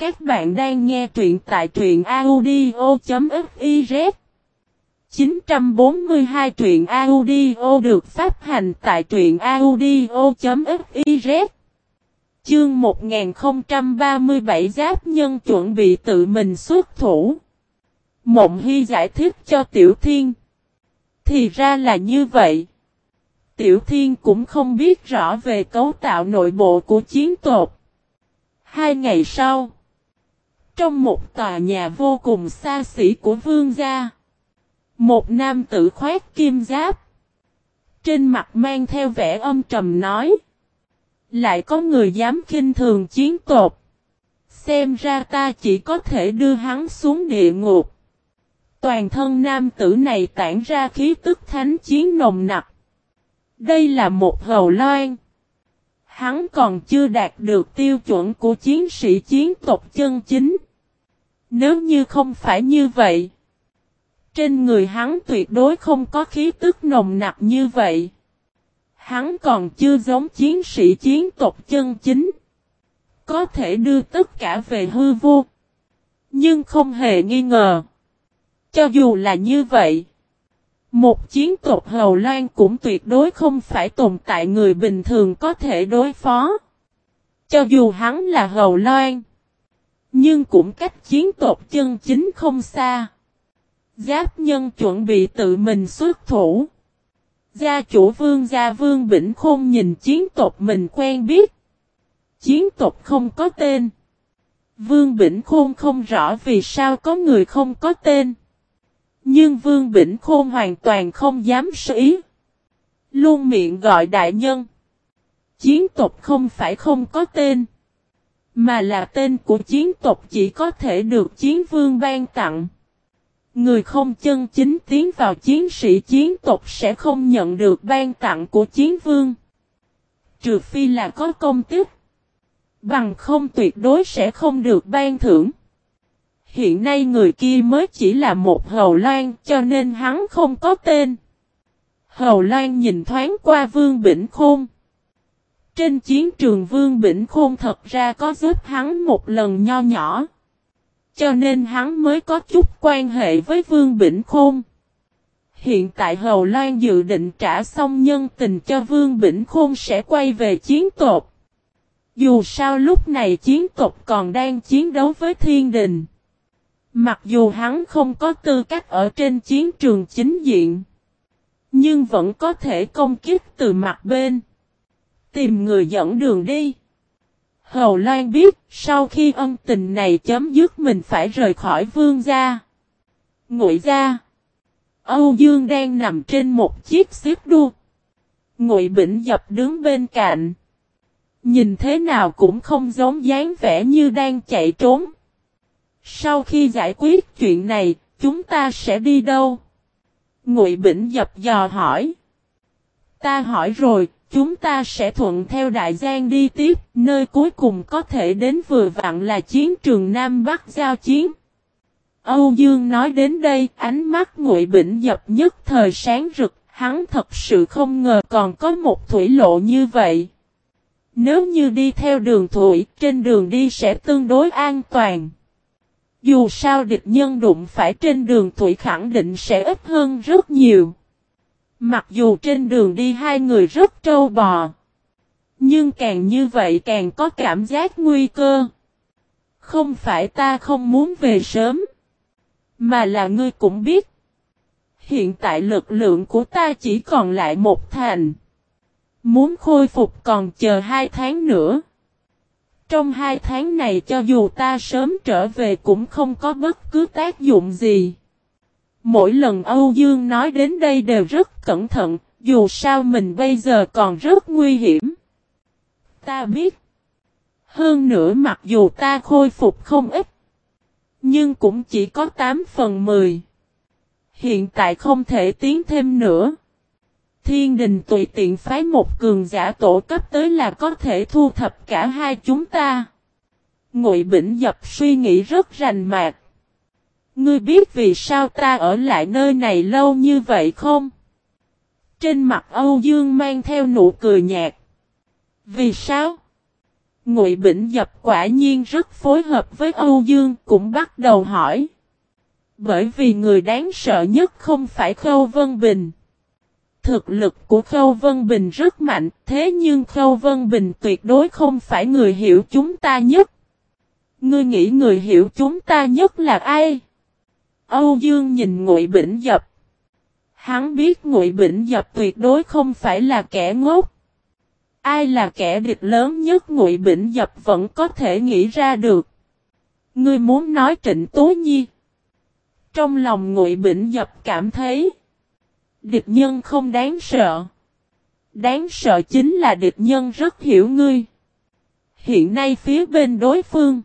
Các bạn đang nghe truyện tại truyện audio.fiz 942 truyện audio được phát hành tại truyện audio.fiz Chương 1037 Giáp Nhân chuẩn bị tự mình xuất thủ. Mộng Hy giải thích cho Tiểu Thiên. Thì ra là như vậy. Tiểu Thiên cũng không biết rõ về cấu tạo nội bộ của chiến tộc. Hai ngày sau trong một tòa nhà vô cùng xa xỉ của vương gia Một nam tử khoét kim giáp, Trên mặt mang theo vẻ âm trầm nói, Lại có người dám khinh thường chiến tộc Xem ra ta chỉ có thể đưa hắn xuống địa ngục Toàn thân nam tử này tản ra khí tức thánh chiến nồng nặc đây là một hầu loan. Hắn còn chưa đạt được tiêu chuẩn của chiến sĩ chiến tộc chân chính. Nếu như không phải như vậy, trên người hắn tuyệt đối không có khí tức nồng nặc như vậy. Hắn còn chưa giống chiến sĩ chiến tộc chân chính. Có thể đưa tất cả về hư vô. Nhưng không hề nghi ngờ. Cho dù là như vậy, một chiến tộc Hầu Loan cũng tuyệt đối không phải tồn tại người bình thường có thể đối phó. Cho dù hắn là Hầu Loan, nhưng cũng cách chiến tộc chân chính không xa. Giáp nhân chuẩn bị tự mình xuất thủ. Gia chủ vương gia vương Bỉnh Khôn nhìn chiến tộc mình quen biết. Chiến tộc không có tên. Vương Bỉnh Khôn không rõ vì sao có người không có tên. Nhưng Vương Bỉnh Khôn hoàn toàn không dám sĩ. Luôn miệng gọi đại nhân. Chiến tộc không phải không có tên. Mà là tên của chiến tộc chỉ có thể được chiến vương ban tặng. Người không chân chính tiến vào chiến sĩ chiến tộc sẽ không nhận được ban tặng của chiến vương. Trừ phi là có công tiếp. Bằng không tuyệt đối sẽ không được ban thưởng. Hiện nay người kia mới chỉ là một hầu loan cho nên hắn không có tên. Hầu loan nhìn thoáng qua Vương Bỉnh Khôn. Trên chiến trường Vương Bỉnh Khôn thật ra có giúp hắn một lần nho nhỏ. Cho nên hắn mới có chút quan hệ với Vương Bỉnh Khôn. Hiện tại Hầu Loan dự định trả xong nhân tình cho Vương Bỉnh Khôn sẽ quay về chiến tộc. Dù sao lúc này chiến tộc còn đang chiến đấu với thiên đình. Mặc dù hắn không có tư cách ở trên chiến trường chính diện, nhưng vẫn có thể công kích từ mặt bên. Tìm người dẫn đường đi. Hầu Loan biết, sau khi ân tình này chấm dứt mình phải rời khỏi vương gia. Ngụy gia. Âu Dương đang nằm trên một chiếc xếp đu. Ngụy Bỉnh dập đứng bên cạnh. Nhìn thế nào cũng không giống dáng vẻ như đang chạy trốn. Sau khi giải quyết chuyện này, chúng ta sẽ đi đâu? Ngụy Bỉnh dập dò hỏi. Ta hỏi rồi, chúng ta sẽ thuận theo đại giang đi tiếp, nơi cuối cùng có thể đến vừa vặn là chiến trường Nam Bắc giao chiến. Âu Dương nói đến đây, ánh mắt Ngụy Bỉnh dập nhất thời sáng rực, hắn thật sự không ngờ còn có một thủy lộ như vậy. Nếu như đi theo đường thủy, trên đường đi sẽ tương đối an toàn. Dù sao địch nhân đụng phải trên đường thủy khẳng định sẽ ít hơn rất nhiều. Mặc dù trên đường đi hai người rất trâu bò. Nhưng càng như vậy càng có cảm giác nguy cơ. Không phải ta không muốn về sớm. Mà là ngươi cũng biết. Hiện tại lực lượng của ta chỉ còn lại một thành. Muốn khôi phục còn chờ hai tháng nữa. Trong hai tháng này cho dù ta sớm trở về cũng không có bất cứ tác dụng gì. Mỗi lần Âu Dương nói đến đây đều rất cẩn thận, dù sao mình bây giờ còn rất nguy hiểm. Ta biết. Hơn nữa mặc dù ta khôi phục không ít. Nhưng cũng chỉ có 8 phần 10. Hiện tại không thể tiến thêm nữa. Thiên đình tùy tiện phái một cường giả tổ cấp tới là có thể thu thập cả hai chúng ta. Ngụy Bỉnh Dập suy nghĩ rất rành mạc. Ngươi biết vì sao ta ở lại nơi này lâu như vậy không? Trên mặt Âu Dương mang theo nụ cười nhạt. Vì sao? Ngụy Bỉnh Dập quả nhiên rất phối hợp với Âu Dương cũng bắt đầu hỏi. Bởi vì người đáng sợ nhất không phải Khâu Vân Bình. Thực lực của Khâu Vân Bình rất mạnh, thế nhưng Khâu Vân Bình tuyệt đối không phải người hiểu chúng ta nhất. Ngươi nghĩ người hiểu chúng ta nhất là ai? Âu Dương nhìn Ngụy Bỉnh Dập. Hắn biết Ngụy Bỉnh Dập tuyệt đối không phải là kẻ ngốc. Ai là kẻ địch lớn nhất Ngụy Bỉnh Dập vẫn có thể nghĩ ra được. Ngươi muốn nói Trịnh Tố Nhi. Trong lòng Ngụy Bỉnh Dập cảm thấy, địch nhân không đáng sợ. Đáng sợ chính là địch nhân rất hiểu ngươi. Hiện nay phía bên đối phương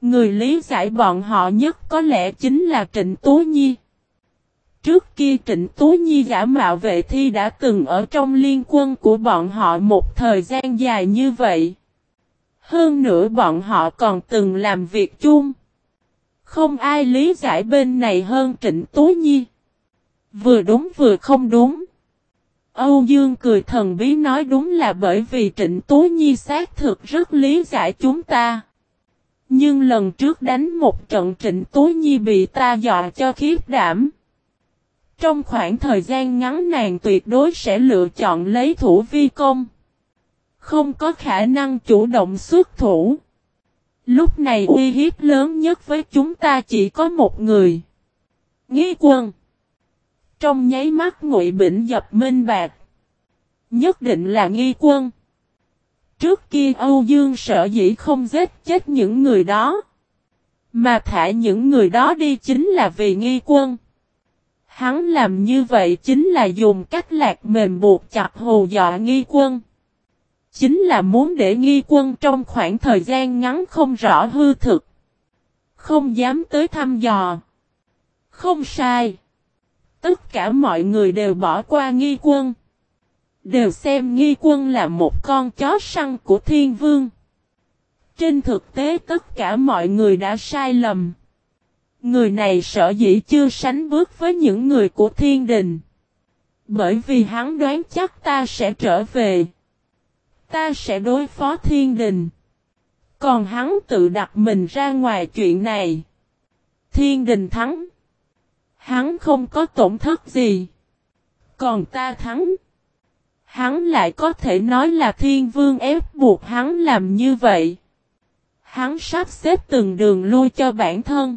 Người lý giải bọn họ nhất có lẽ chính là Trịnh Tố Nhi. Trước kia Trịnh Tố Nhi giả mạo vệ thi đã từng ở trong liên quân của bọn họ một thời gian dài như vậy. Hơn nữa bọn họ còn từng làm việc chung. Không ai lý giải bên này hơn Trịnh Tố Nhi. Vừa đúng vừa không đúng. Âu Dương cười thần bí nói đúng là bởi vì Trịnh Tố Nhi xác thực rất lý giải chúng ta. Nhưng lần trước đánh một trận trịnh Tố Nhi bị ta dọa cho khiếp đảm. Trong khoảng thời gian ngắn nàng tuyệt đối sẽ lựa chọn lấy thủ vi công. Không có khả năng chủ động xuất thủ. Lúc này uy hiếp lớn nhất với chúng ta chỉ có một người. Nghi quân. Trong nháy mắt ngụy bỉnh dập minh bạc. Nhất định là nghi quân. Trước kia Âu Dương sợ dĩ không giết chết những người đó. Mà thả những người đó đi chính là vì nghi quân. Hắn làm như vậy chính là dùng cách lạc mềm buộc chặt hồ dọa nghi quân. Chính là muốn để nghi quân trong khoảng thời gian ngắn không rõ hư thực. Không dám tới thăm dò. Không sai. Tất cả mọi người đều bỏ qua nghi quân. Đều xem nghi quân là một con chó săn của thiên vương. Trên thực tế tất cả mọi người đã sai lầm. Người này sợ dĩ chưa sánh bước với những người của thiên đình. Bởi vì hắn đoán chắc ta sẽ trở về. Ta sẽ đối phó thiên đình. Còn hắn tự đặt mình ra ngoài chuyện này. Thiên đình thắng. Hắn không có tổn thất gì. Còn ta thắng. Hắn lại có thể nói là thiên vương ép buộc hắn làm như vậy. Hắn sắp xếp từng đường lui cho bản thân.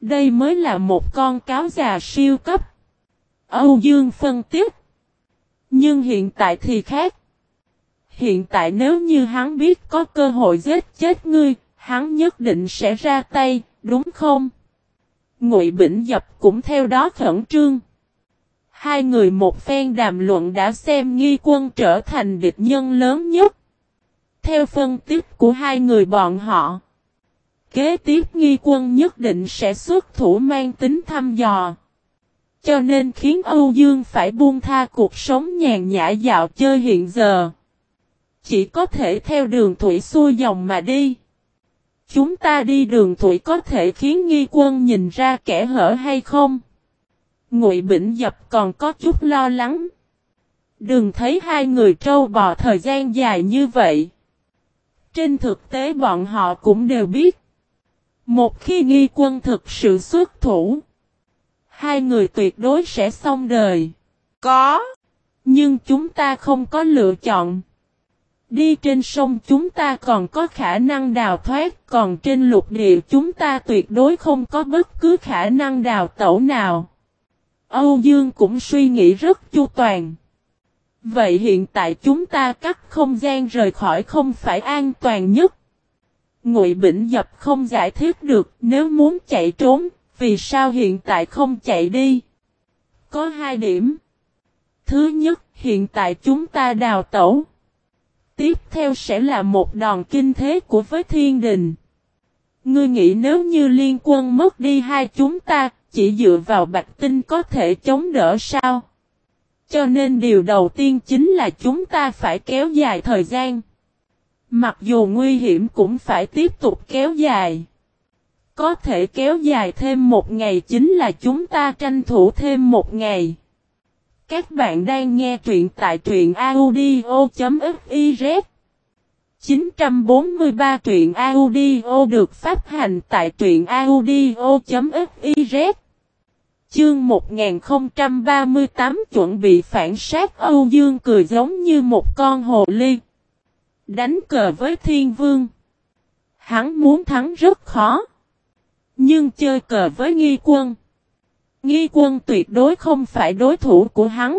Đây mới là một con cáo già siêu cấp. Âu Dương phân tích. Nhưng hiện tại thì khác. Hiện tại nếu như hắn biết có cơ hội giết chết ngươi, hắn nhất định sẽ ra tay, đúng không? Ngụy Bỉnh Dập cũng theo đó khẩn trương. Hai người một phen đàm luận đã xem nghi quân trở thành địch nhân lớn nhất. Theo phân tích của hai người bọn họ, kế tiếp nghi quân nhất định sẽ xuất thủ mang tính thăm dò. Cho nên khiến Âu Dương phải buông tha cuộc sống nhàn nhã dạo chơi hiện giờ. Chỉ có thể theo đường thủy xuôi dòng mà đi. Chúng ta đi đường thủy có thể khiến nghi quân nhìn ra kẻ hở hay không? Ngụy Bỉnh Dập còn có chút lo lắng. Đừng thấy hai người trâu bò thời gian dài như vậy. Trên thực tế bọn họ cũng đều biết. Một khi nghi quân thực sự xuất thủ. Hai người tuyệt đối sẽ xong đời. Có. Nhưng chúng ta không có lựa chọn. Đi trên sông chúng ta còn có khả năng đào thoát. Còn trên lục địa chúng ta tuyệt đối không có bất cứ khả năng đào tẩu nào. Âu Dương cũng suy nghĩ rất chu toàn. Vậy hiện tại chúng ta cắt không gian rời khỏi không phải an toàn nhất. Ngụy Bỉnh Dập không giải thích được nếu muốn chạy trốn, vì sao hiện tại không chạy đi. Có hai điểm. Thứ nhất, hiện tại chúng ta đào tẩu. Tiếp theo sẽ là một đòn kinh thế của với thiên đình. Ngươi nghĩ nếu như liên quân mất đi hai chúng ta, chỉ dựa vào bạch tinh có thể chống đỡ sao? Cho nên điều đầu tiên chính là chúng ta phải kéo dài thời gian. Mặc dù nguy hiểm cũng phải tiếp tục kéo dài. Có thể kéo dài thêm một ngày chính là chúng ta tranh thủ thêm một ngày. Các bạn đang nghe truyện tại truyện audio.fiz 943 truyện audio được phát hành tại truyện audio.fiz Chương 1038 chuẩn bị phản sát Âu Dương cười giống như một con hồ ly. Đánh cờ với thiên vương. Hắn muốn thắng rất khó. Nhưng chơi cờ với nghi quân. Nghi quân tuyệt đối không phải đối thủ của hắn.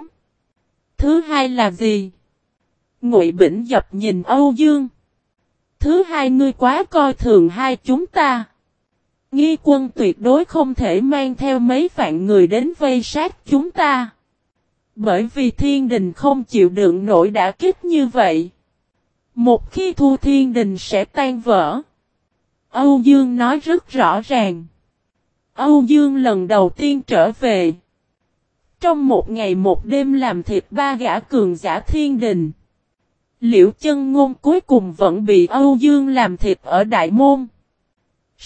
Thứ hai là gì? Ngụy Bỉnh dập nhìn Âu Dương. Thứ hai, ngươi quá coi thường hai chúng ta. Nghi quân tuyệt đối không thể mang theo mấy vạn người đến vây sát chúng ta. Bởi vì thiên đình không chịu đựng nổi đã kích như vậy. Một khi thu thiên đình sẽ tan vỡ. Âu Dương nói rất rõ ràng. Âu Dương lần đầu tiên trở về. Trong một ngày một đêm làm thịt ba gã cường giả thiên đình. Liễu chân ngôn cuối cùng vẫn bị Âu Dương làm thịt ở Đại Môn.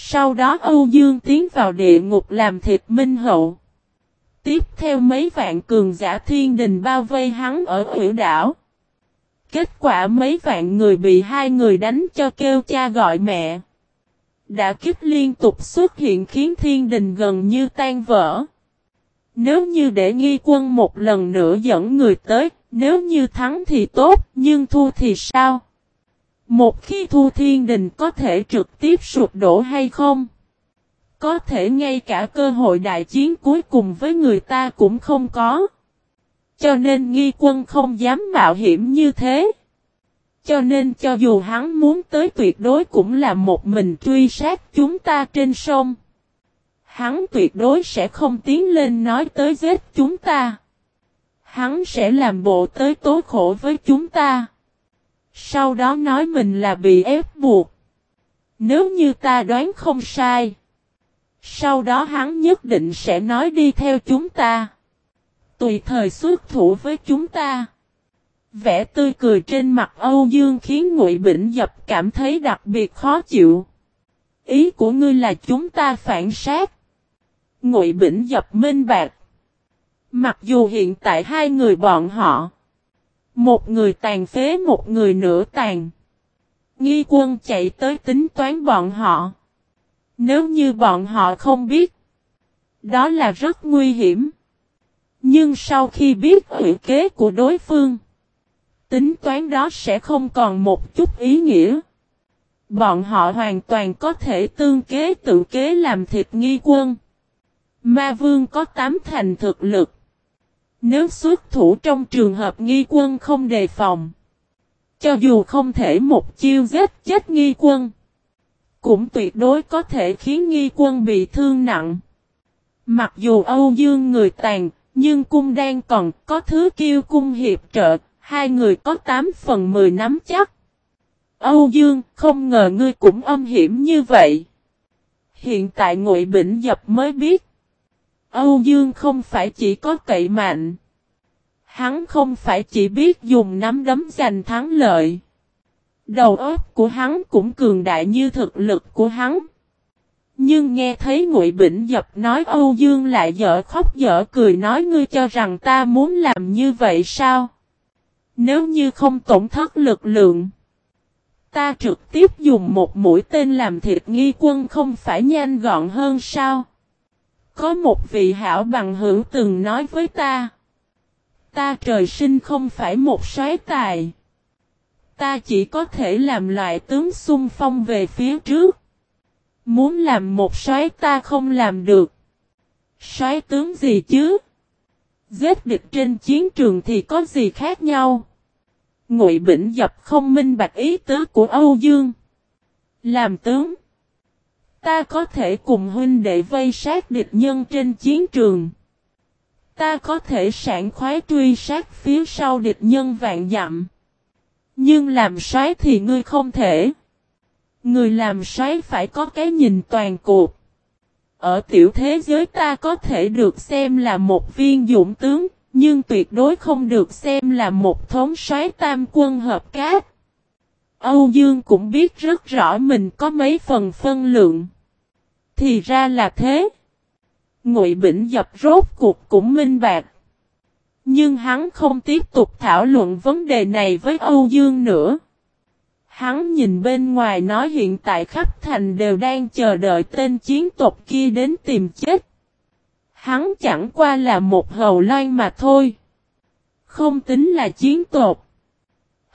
Sau đó Âu Dương tiến vào địa ngục làm thịt Minh Hậu. Tiếp theo mấy vạn cường giả thiên đình bao vây hắn ở Hữu đảo. Kết quả mấy vạn người bị hai người đánh cho kêu cha gọi mẹ. Đã kích liên tục xuất hiện khiến thiên đình gần như tan vỡ. Nếu như để nghi quân một lần nữa dẫn người tới, nếu như thắng thì tốt, nhưng thua thì sao? Một khi thu thiên đình có thể trực tiếp sụp đổ hay không? Có thể ngay cả cơ hội đại chiến cuối cùng với người ta cũng không có. Cho nên nghi quân không dám mạo hiểm như thế. Cho nên cho dù hắn muốn tới tuyệt đối cũng là một mình truy sát chúng ta trên sông. Hắn tuyệt đối sẽ không tiến lên nói tới giết chúng ta. Hắn sẽ làm bộ tới tố khổ với chúng ta. Sau đó nói mình là bị ép buộc. Nếu như ta đoán không sai. Sau đó hắn nhất định sẽ nói đi theo chúng ta. Tùy thời xuất thủ với chúng ta. Vẻ tươi cười trên mặt Âu Dương khiến Ngụy Bỉnh Dập cảm thấy đặc biệt khó chịu. Ý của ngươi là chúng ta phản sát. Ngụy Bỉnh Dập minh bạc. Mặc dù hiện tại hai người bọn họ. Một người tàn phế một người nửa tàn. Nghi quân chạy tới tính toán bọn họ. Nếu như bọn họ không biết. Đó là rất nguy hiểm. Nhưng sau khi biết ủy kế của đối phương. Tính toán đó sẽ không còn một chút ý nghĩa. Bọn họ hoàn toàn có thể tương kế tự kế làm thịt nghi quân. Ma vương có tám thành thực lực. Nếu xuất thủ trong trường hợp nghi quân không đề phòng. Cho dù không thể một chiêu giết chết nghi quân. Cũng tuyệt đối có thể khiến nghi quân bị thương nặng. Mặc dù Âu Dương người tàn, nhưng cung đang còn có thứ kiêu cung hiệp trợ, hai người có 8 phần 10 nắm chắc. Âu Dương, không ngờ ngươi cũng âm hiểm như vậy. Hiện tại Ngụy Bỉnh Dập mới biết. Âu Dương không phải chỉ có cậy mạnh. Hắn không phải chỉ biết dùng nắm đấm giành thắng lợi. Đầu óc của hắn cũng cường đại như thực lực của hắn. Nhưng nghe thấy Ngụy Bỉnh Dập nói Âu Dương lại dở khóc dở cười nói ngươi cho rằng ta muốn làm như vậy sao? Nếu như không tổn thất lực lượng, ta trực tiếp dùng một mũi tên làm thịt nghi quân không phải nhanh gọn hơn sao? Có một vị hảo bằng hữu từng nói với ta. Ta trời sinh không phải một soái tài. Ta chỉ có thể làm loại tướng xung phong về phía trước. Muốn làm một soái ta không làm được. Soái tướng gì chứ? Giết địch trên chiến trường thì có gì khác nhau? Ngụy Bỉnh Dập không minh bạch ý tứ của Âu Dương. Làm tướng. Ta có thể cùng huynh đệ vây sát địch nhân trên chiến trường. Ta có thể sản khoái truy sát phía sau địch nhân vạn dặm. Nhưng làm soái thì ngươi không thể. Người làm soái phải có cái nhìn toàn cuộc. Ở tiểu thế giới ta có thể được xem là một viên dũng tướng, nhưng tuyệt đối không được xem là một thống soái tam quân hợp cát. Âu Dương cũng biết rất rõ mình có mấy phần phân lượng. Thì ra là thế. Ngụy Bỉnh dập rốt cuộc cũng minh bạc. Nhưng hắn không tiếp tục thảo luận vấn đề này với Âu Dương nữa. Hắn nhìn bên ngoài nói hiện tại khắp thành đều đang chờ đợi tên chiến tộc kia đến tìm chết. Hắn chẳng qua là một hầu loan mà thôi. Không tính là chiến tộc.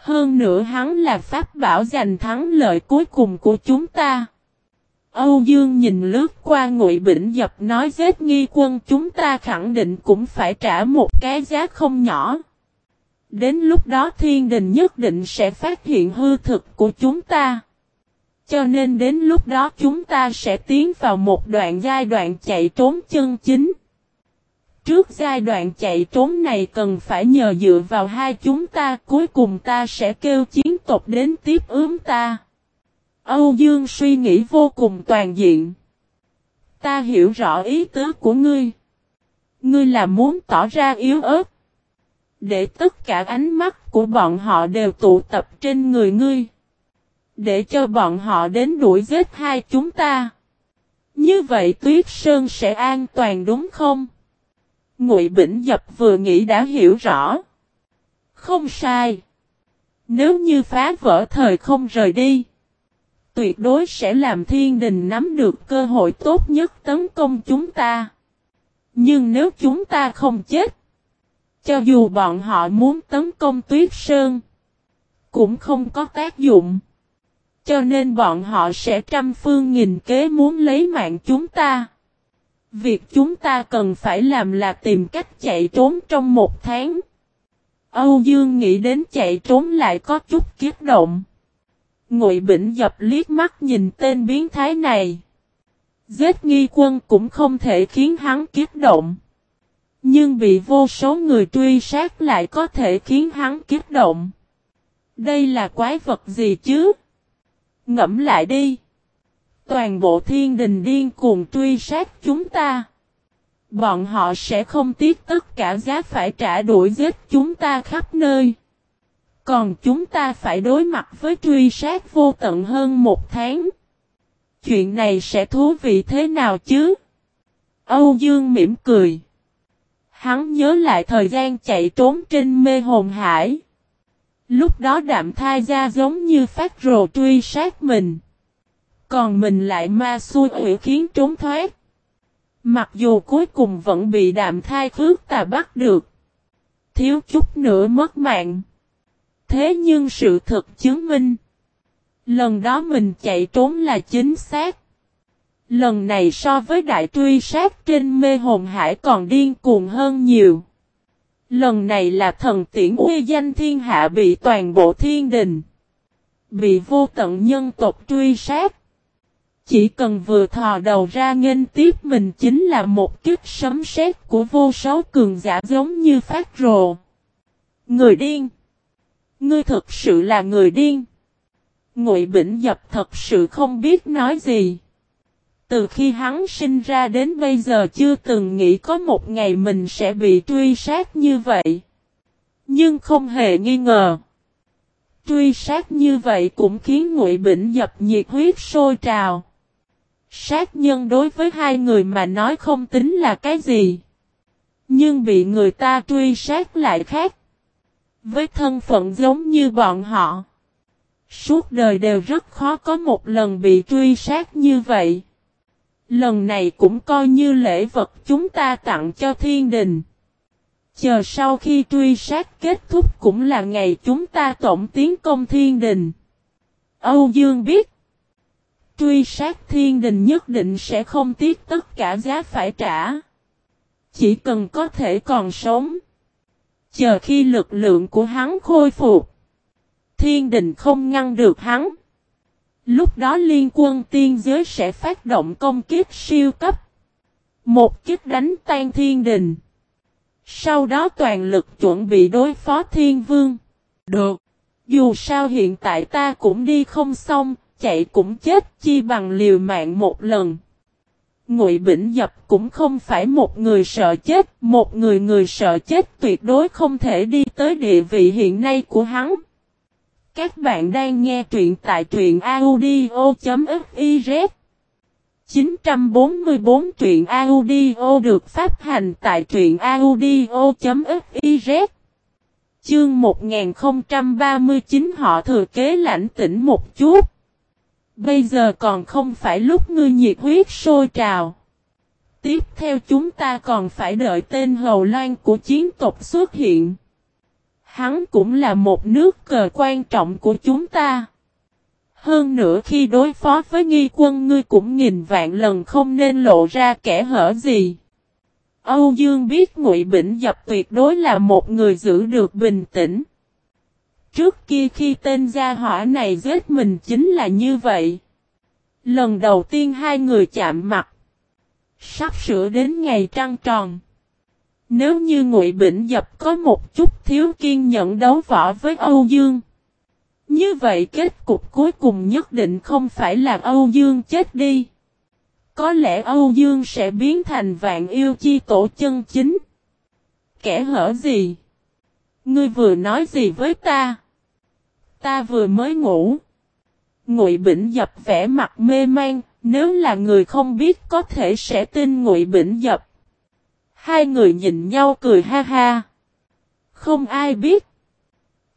Hơn nữa hắn là pháp bảo giành thắng lợi cuối cùng của chúng ta. Âu Dương nhìn lướt qua ngụy bỉnh dập nói giết nghi quân, chúng ta khẳng định cũng phải trả một cái giá không nhỏ. Đến lúc đó thiên đình nhất định sẽ phát hiện hư thực của chúng ta. Cho nên đến lúc đó chúng ta sẽ tiến vào một đoạn giai đoạn chạy trốn chân chính. Trước giai đoạn chạy trốn này cần phải nhờ dựa vào hai chúng ta, cuối cùng ta sẽ kêu chiến tộc đến tiếp ướm ta. Âu Dương suy nghĩ vô cùng toàn diện. Ta hiểu rõ ý tứ của ngươi. Ngươi là muốn tỏ ra yếu ớt. Để tất cả ánh mắt của bọn họ đều tụ tập trên người ngươi. Để cho bọn họ đến đuổi giết hai chúng ta. Như vậy Tuyết Sơn sẽ an toàn đúng không? Ngụy Bỉnh Dập vừa nghĩ đã hiểu rõ. Không sai. Nếu như phá vỡ thời không rời đi. Tuyệt đối sẽ làm thiên đình nắm được cơ hội tốt nhất tấn công chúng ta. Nhưng nếu chúng ta không chết. Cho dù bọn họ muốn tấn công tuyết sơn. Cũng không có tác dụng. Cho nên bọn họ sẽ trăm phương nghìn kế muốn lấy mạng chúng ta. Việc chúng ta cần phải làm là tìm cách chạy trốn trong một tháng. Âu Dương nghĩ đến chạy trốn lại có chút kiếp động. Ngụy Bỉnh dập liếc mắt nhìn tên biến thái này. Giết nghi quân cũng không thể khiến hắn kiếp động. Nhưng bị vô số người truy sát lại có thể khiến hắn kiếp động. Đây là quái vật gì chứ? Ngẫm lại đi. Toàn bộ thiên đình điên cuồng truy sát chúng ta. Bọn họ sẽ không tiếc tất cả giá phải trả đuổi giết chúng ta khắp nơi. Còn chúng ta phải đối mặt với truy sát vô tận hơn một tháng. Chuyện này sẽ thú vị thế nào chứ? Âu Dương mỉm cười. Hắn nhớ lại thời gian chạy trốn trên mê hồn hải. Lúc đó đạm thai ra giống như phát rồ truy sát mình. Còn mình lại ma xui hủy khiến trốn thoát. Mặc dù cuối cùng vẫn bị đạm thai khước tà bắt được. Thiếu chút nữa mất mạng. Thế nhưng sự thật chứng minh. Lần đó mình chạy trốn là chính xác. Lần này so với đại truy sát trên mê hồn hải còn điên cuồng hơn nhiều. Lần này là thần tiễn uy danh thiên hạ bị toàn bộ thiên đình. Bị vô tận nhân tộc truy sát. Chỉ cần vừa thò đầu ra nghênh tiếp mình chính là một kiếp sấm sét của vô số cường giả giống như phát rồ. Người điên. Ngươi thực sự là người điên. Ngụy Bỉnh Dập thật sự không biết nói gì. Từ khi hắn sinh ra đến bây giờ chưa từng nghĩ có một ngày mình sẽ bị truy sát như vậy. Nhưng không hề nghi ngờ. Truy sát như vậy cũng khiến Ngụy Bỉnh Dập nhiệt huyết sôi trào. Sát nhân đối với hai người mà nói không tính là cái gì. Nhưng bị người ta truy sát lại khác. Với thân phận giống như bọn họ. Suốt đời đều rất khó có một lần bị truy sát như vậy. Lần này cũng coi như lễ vật chúng ta tặng cho thiên đình. Chờ sau khi truy sát kết thúc cũng là ngày chúng ta tổng tiến công thiên đình. Âu Dương biết. Truy sát thiên đình nhất định sẽ không tiếc tất cả giá phải trả. Chỉ cần có thể còn sống. Chờ khi lực lượng của hắn khôi phục. Thiên đình không ngăn được hắn. Lúc đó liên quân tiên giới sẽ phát động công kiếp siêu cấp. Một kiếp đánh tan thiên đình. Sau đó toàn lực chuẩn bị đối phó thiên vương. Được. Dù sao hiện tại ta cũng đi không xong, chạy cũng chết chi bằng liều mạng một lần. Ngụy Bỉnh Dập cũng không phải một người sợ chết, một người người sợ chết tuyệt đối không thể đi tới địa vị hiện nay của hắn. Các bạn đang nghe truyện tại truyện audio.fiz 944 truyện audio được phát hành tại truyện audio.fiz Chương 1039 họ thừa kế lãnh tỉnh một chút. Bây giờ còn không phải lúc ngươi nhiệt huyết sôi trào. Tiếp theo chúng ta còn phải đợi tên hầu loan của chiến tộc xuất hiện. Hắn cũng là một nước cờ quan trọng của chúng ta. Hơn nữa khi đối phó với nghi quân ngươi cũng nghìn vạn lần không nên lộ ra kẻ hở gì. Âu Dương biết Ngụy Bỉnh Dập tuyệt đối là một người giữ được bình tĩnh. Trước kia khi tên gia hỏa này giết mình chính là như vậy. Lần đầu tiên hai người chạm mặt. Sắp sửa đến ngày trăng tròn. Nếu như Ngụy Bỉnh Dập có một chút thiếu kiên nhẫn đấu võ với Âu Dương. Như vậy kết cục cuối cùng nhất định không phải là Âu Dương chết đi. Có lẽ Âu Dương sẽ biến thành vạn yêu chi tổ chân chính. Kẻ hở gì? Ngươi vừa nói gì với ta? Ta vừa mới ngủ. Ngụy Bỉnh Dập vẻ mặt mê man, nếu là người không biết có thể sẽ tin Ngụy Bỉnh Dập. Hai người nhìn nhau cười ha ha. Không ai biết.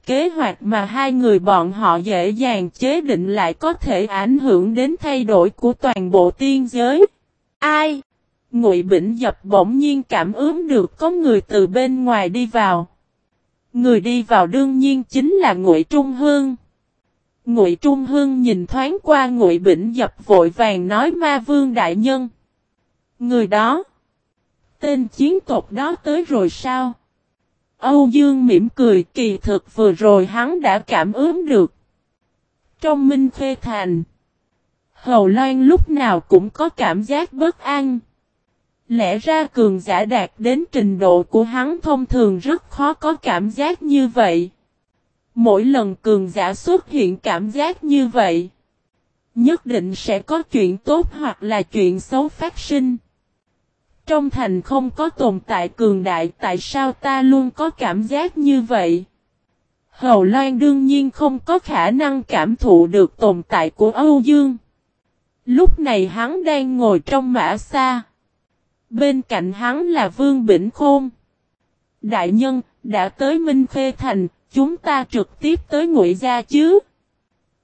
Kế hoạch mà hai người bọn họ dễ dàng chế định lại có thể ảnh hưởng đến thay đổi của toàn bộ tiên giới. Ai? Ngụy Bỉnh Dập bỗng nhiên cảm ứng được có người từ bên ngoài đi vào. Người đi vào đương nhiên chính là Ngụy Trung Hương. Ngụy Trung Hương nhìn thoáng qua Ngụy Bỉnh Dập vội vàng nói Ma Vương đại nhân. Người đó, tên chiến tộc đó tới rồi sao? Âu Dương mỉm cười kỳ thực vừa rồi hắn đã cảm ứng được. Trong Minh Khê Thành, Hầu Loan lúc nào cũng có cảm giác bất an. Lẽ ra cường giả đạt đến trình độ của hắn thông thường rất khó có cảm giác như vậy. Mỗi lần cường giả xuất hiện cảm giác như vậy, nhất định sẽ có chuyện tốt hoặc là chuyện xấu phát sinh. Trong thành không có tồn tại cường đại tại sao ta luôn có cảm giác như vậy? Hầu Loan đương nhiên không có khả năng cảm thụ được tồn tại của Âu Dương. Lúc này hắn đang ngồi trong mã xa. Bên cạnh hắn là Vương Bỉnh Khôn. Đại nhân, đã tới Minh Khê Thành, chúng ta trực tiếp tới Ngụy Gia chứ?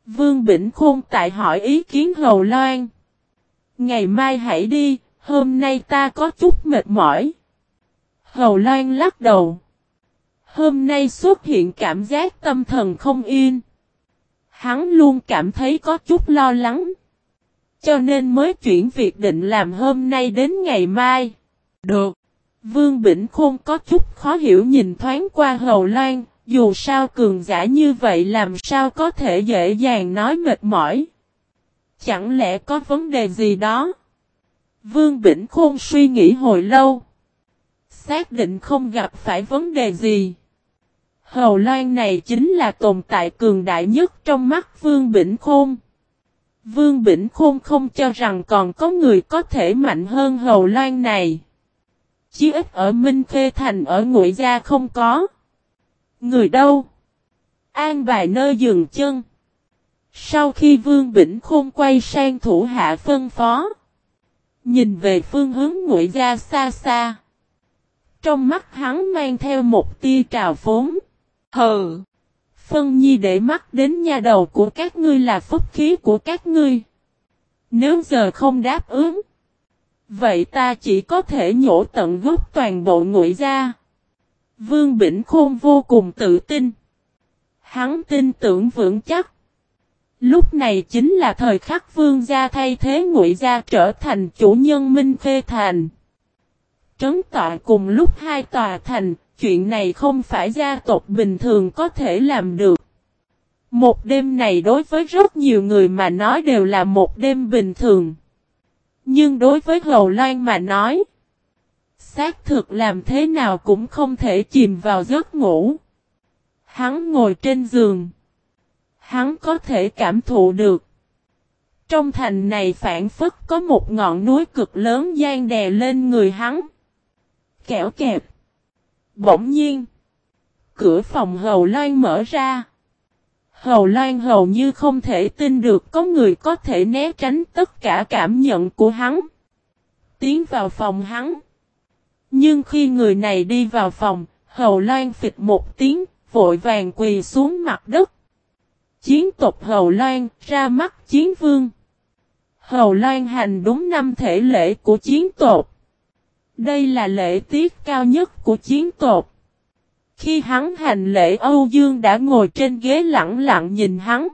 Vương Bỉnh Khôn tại hỏi ý kiến Hầu Loan. Ngày mai hãy đi, Hôm nay ta có chút mệt mỏi. Hầu Loan lắc đầu. Hôm nay xuất hiện cảm giác tâm thần không yên. Hắn luôn cảm thấy có chút lo lắng. Cho nên mới chuyển việc định làm hôm nay đến ngày mai. Được. Vương Bỉnh Khôn có chút khó hiểu nhìn thoáng qua Hầu Loan. Dù sao cường giả như vậy làm sao có thể dễ dàng nói mệt mỏi. Chẳng lẽ có vấn đề gì đó? Vương Bỉnh Khôn suy nghĩ hồi lâu. Xác định không gặp phải vấn đề gì. Hầu Loan này chính là tồn tại cường đại nhất trong mắt Vương Bỉnh Khôn. Vương Bỉnh Khôn không cho rằng còn có người có thể mạnh hơn Hầu Loan này. Chí ít ở Minh Khê Thành ở Ngụy Gia không có. Người đâu? An bài nơi dừng chân. Sau khi Vương Bỉnh Khôn quay sang thủ hạ phân phó. Nhìn về phương hướng ngụy Gia xa xa. Trong mắt hắn mang theo một tia trào phốn. Hờ! Phân nhi để mắt đến nha đầu của các ngươi là phúc khí của các ngươi. Nếu giờ không đáp ứng. Vậy ta chỉ có thể nhổ tận gốc toàn bộ ngụy ra. Vương Bỉnh Khôn vô cùng tự tin. Hắn tin tưởng vững chắc. Lúc này chính là thời khắc vương gia thay thế ngụy gia trở thành chủ nhân Minh Khê Thành. Trấn tọa cùng lúc hai tòa thành, chuyện này không phải gia tộc bình thường có thể làm được. Một đêm này đối với rất nhiều người mà nói đều là một đêm bình thường. Nhưng đối với Hầu Loan mà nói, xác thực làm thế nào cũng không thể chìm vào giấc ngủ. Hắn ngồi trên giường. Hắn có thể cảm thụ được. Trong thành này phản phất có một ngọn núi cực lớn gian đè lên người hắn. Kẻo kẹp. Bỗng nhiên. Cửa phòng hầu loan mở ra. Hầu loan hầu như không thể tin được có người có thể né tránh tất cả cảm nhận của hắn. Tiến vào phòng hắn. Nhưng khi người này đi vào phòng, hầu loan phịch một tiếng, vội vàng quỳ xuống mặt đất. Chiến tộc Hầu Loan ra mắt chiến vương. Hầu Loan hành đúng năm thể lễ của chiến tộc. Đây là lễ tiết cao nhất của chiến tột. Khi hắn hành lễ Âu Dương đã ngồi trên ghế lặng lặng nhìn hắn.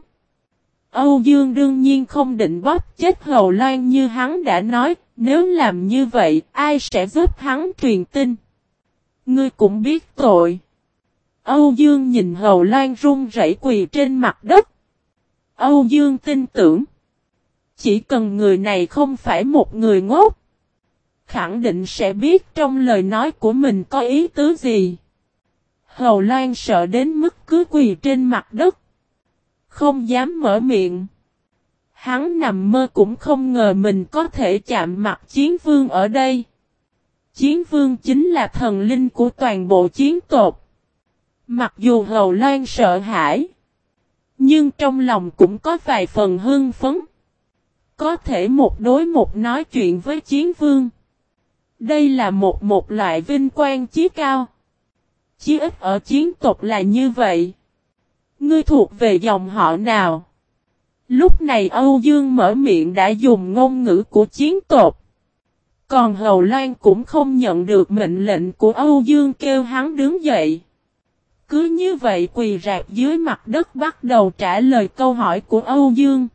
Âu Dương đương nhiên không định bóp chết Hầu Loan như hắn đã nói, nếu làm như vậy, ai sẽ giúp hắn truyền tin? Ngươi cũng biết tội. Âu Dương nhìn Hầu Loan run rẩy quỳ trên mặt đất. Âu Dương tin tưởng. Chỉ cần người này không phải một người ngốc. Khẳng định sẽ biết trong lời nói của mình có ý tứ gì. Hầu Loan sợ đến mức cứ quỳ trên mặt đất. Không dám mở miệng. Hắn nằm mơ cũng không ngờ mình có thể chạm mặt chiến vương ở đây. Chiến vương chính là thần linh của toàn bộ chiến tộc. Mặc dù Hầu Loan sợ hãi. Nhưng trong lòng cũng có vài phần hưng phấn. Có thể một đối một nói chuyện với chiến vương. Đây là một một loại vinh quang chí cao. Chí ít ở chiến tộc là như vậy. Ngươi thuộc về dòng họ nào? Lúc này Âu Dương mở miệng đã dùng ngôn ngữ của chiến tộc. Còn Hầu Loan cũng không nhận được mệnh lệnh của Âu Dương kêu hắn đứng dậy. Cứ như vậy quỳ rạp dưới mặt đất bắt đầu trả lời câu hỏi của Âu Dương.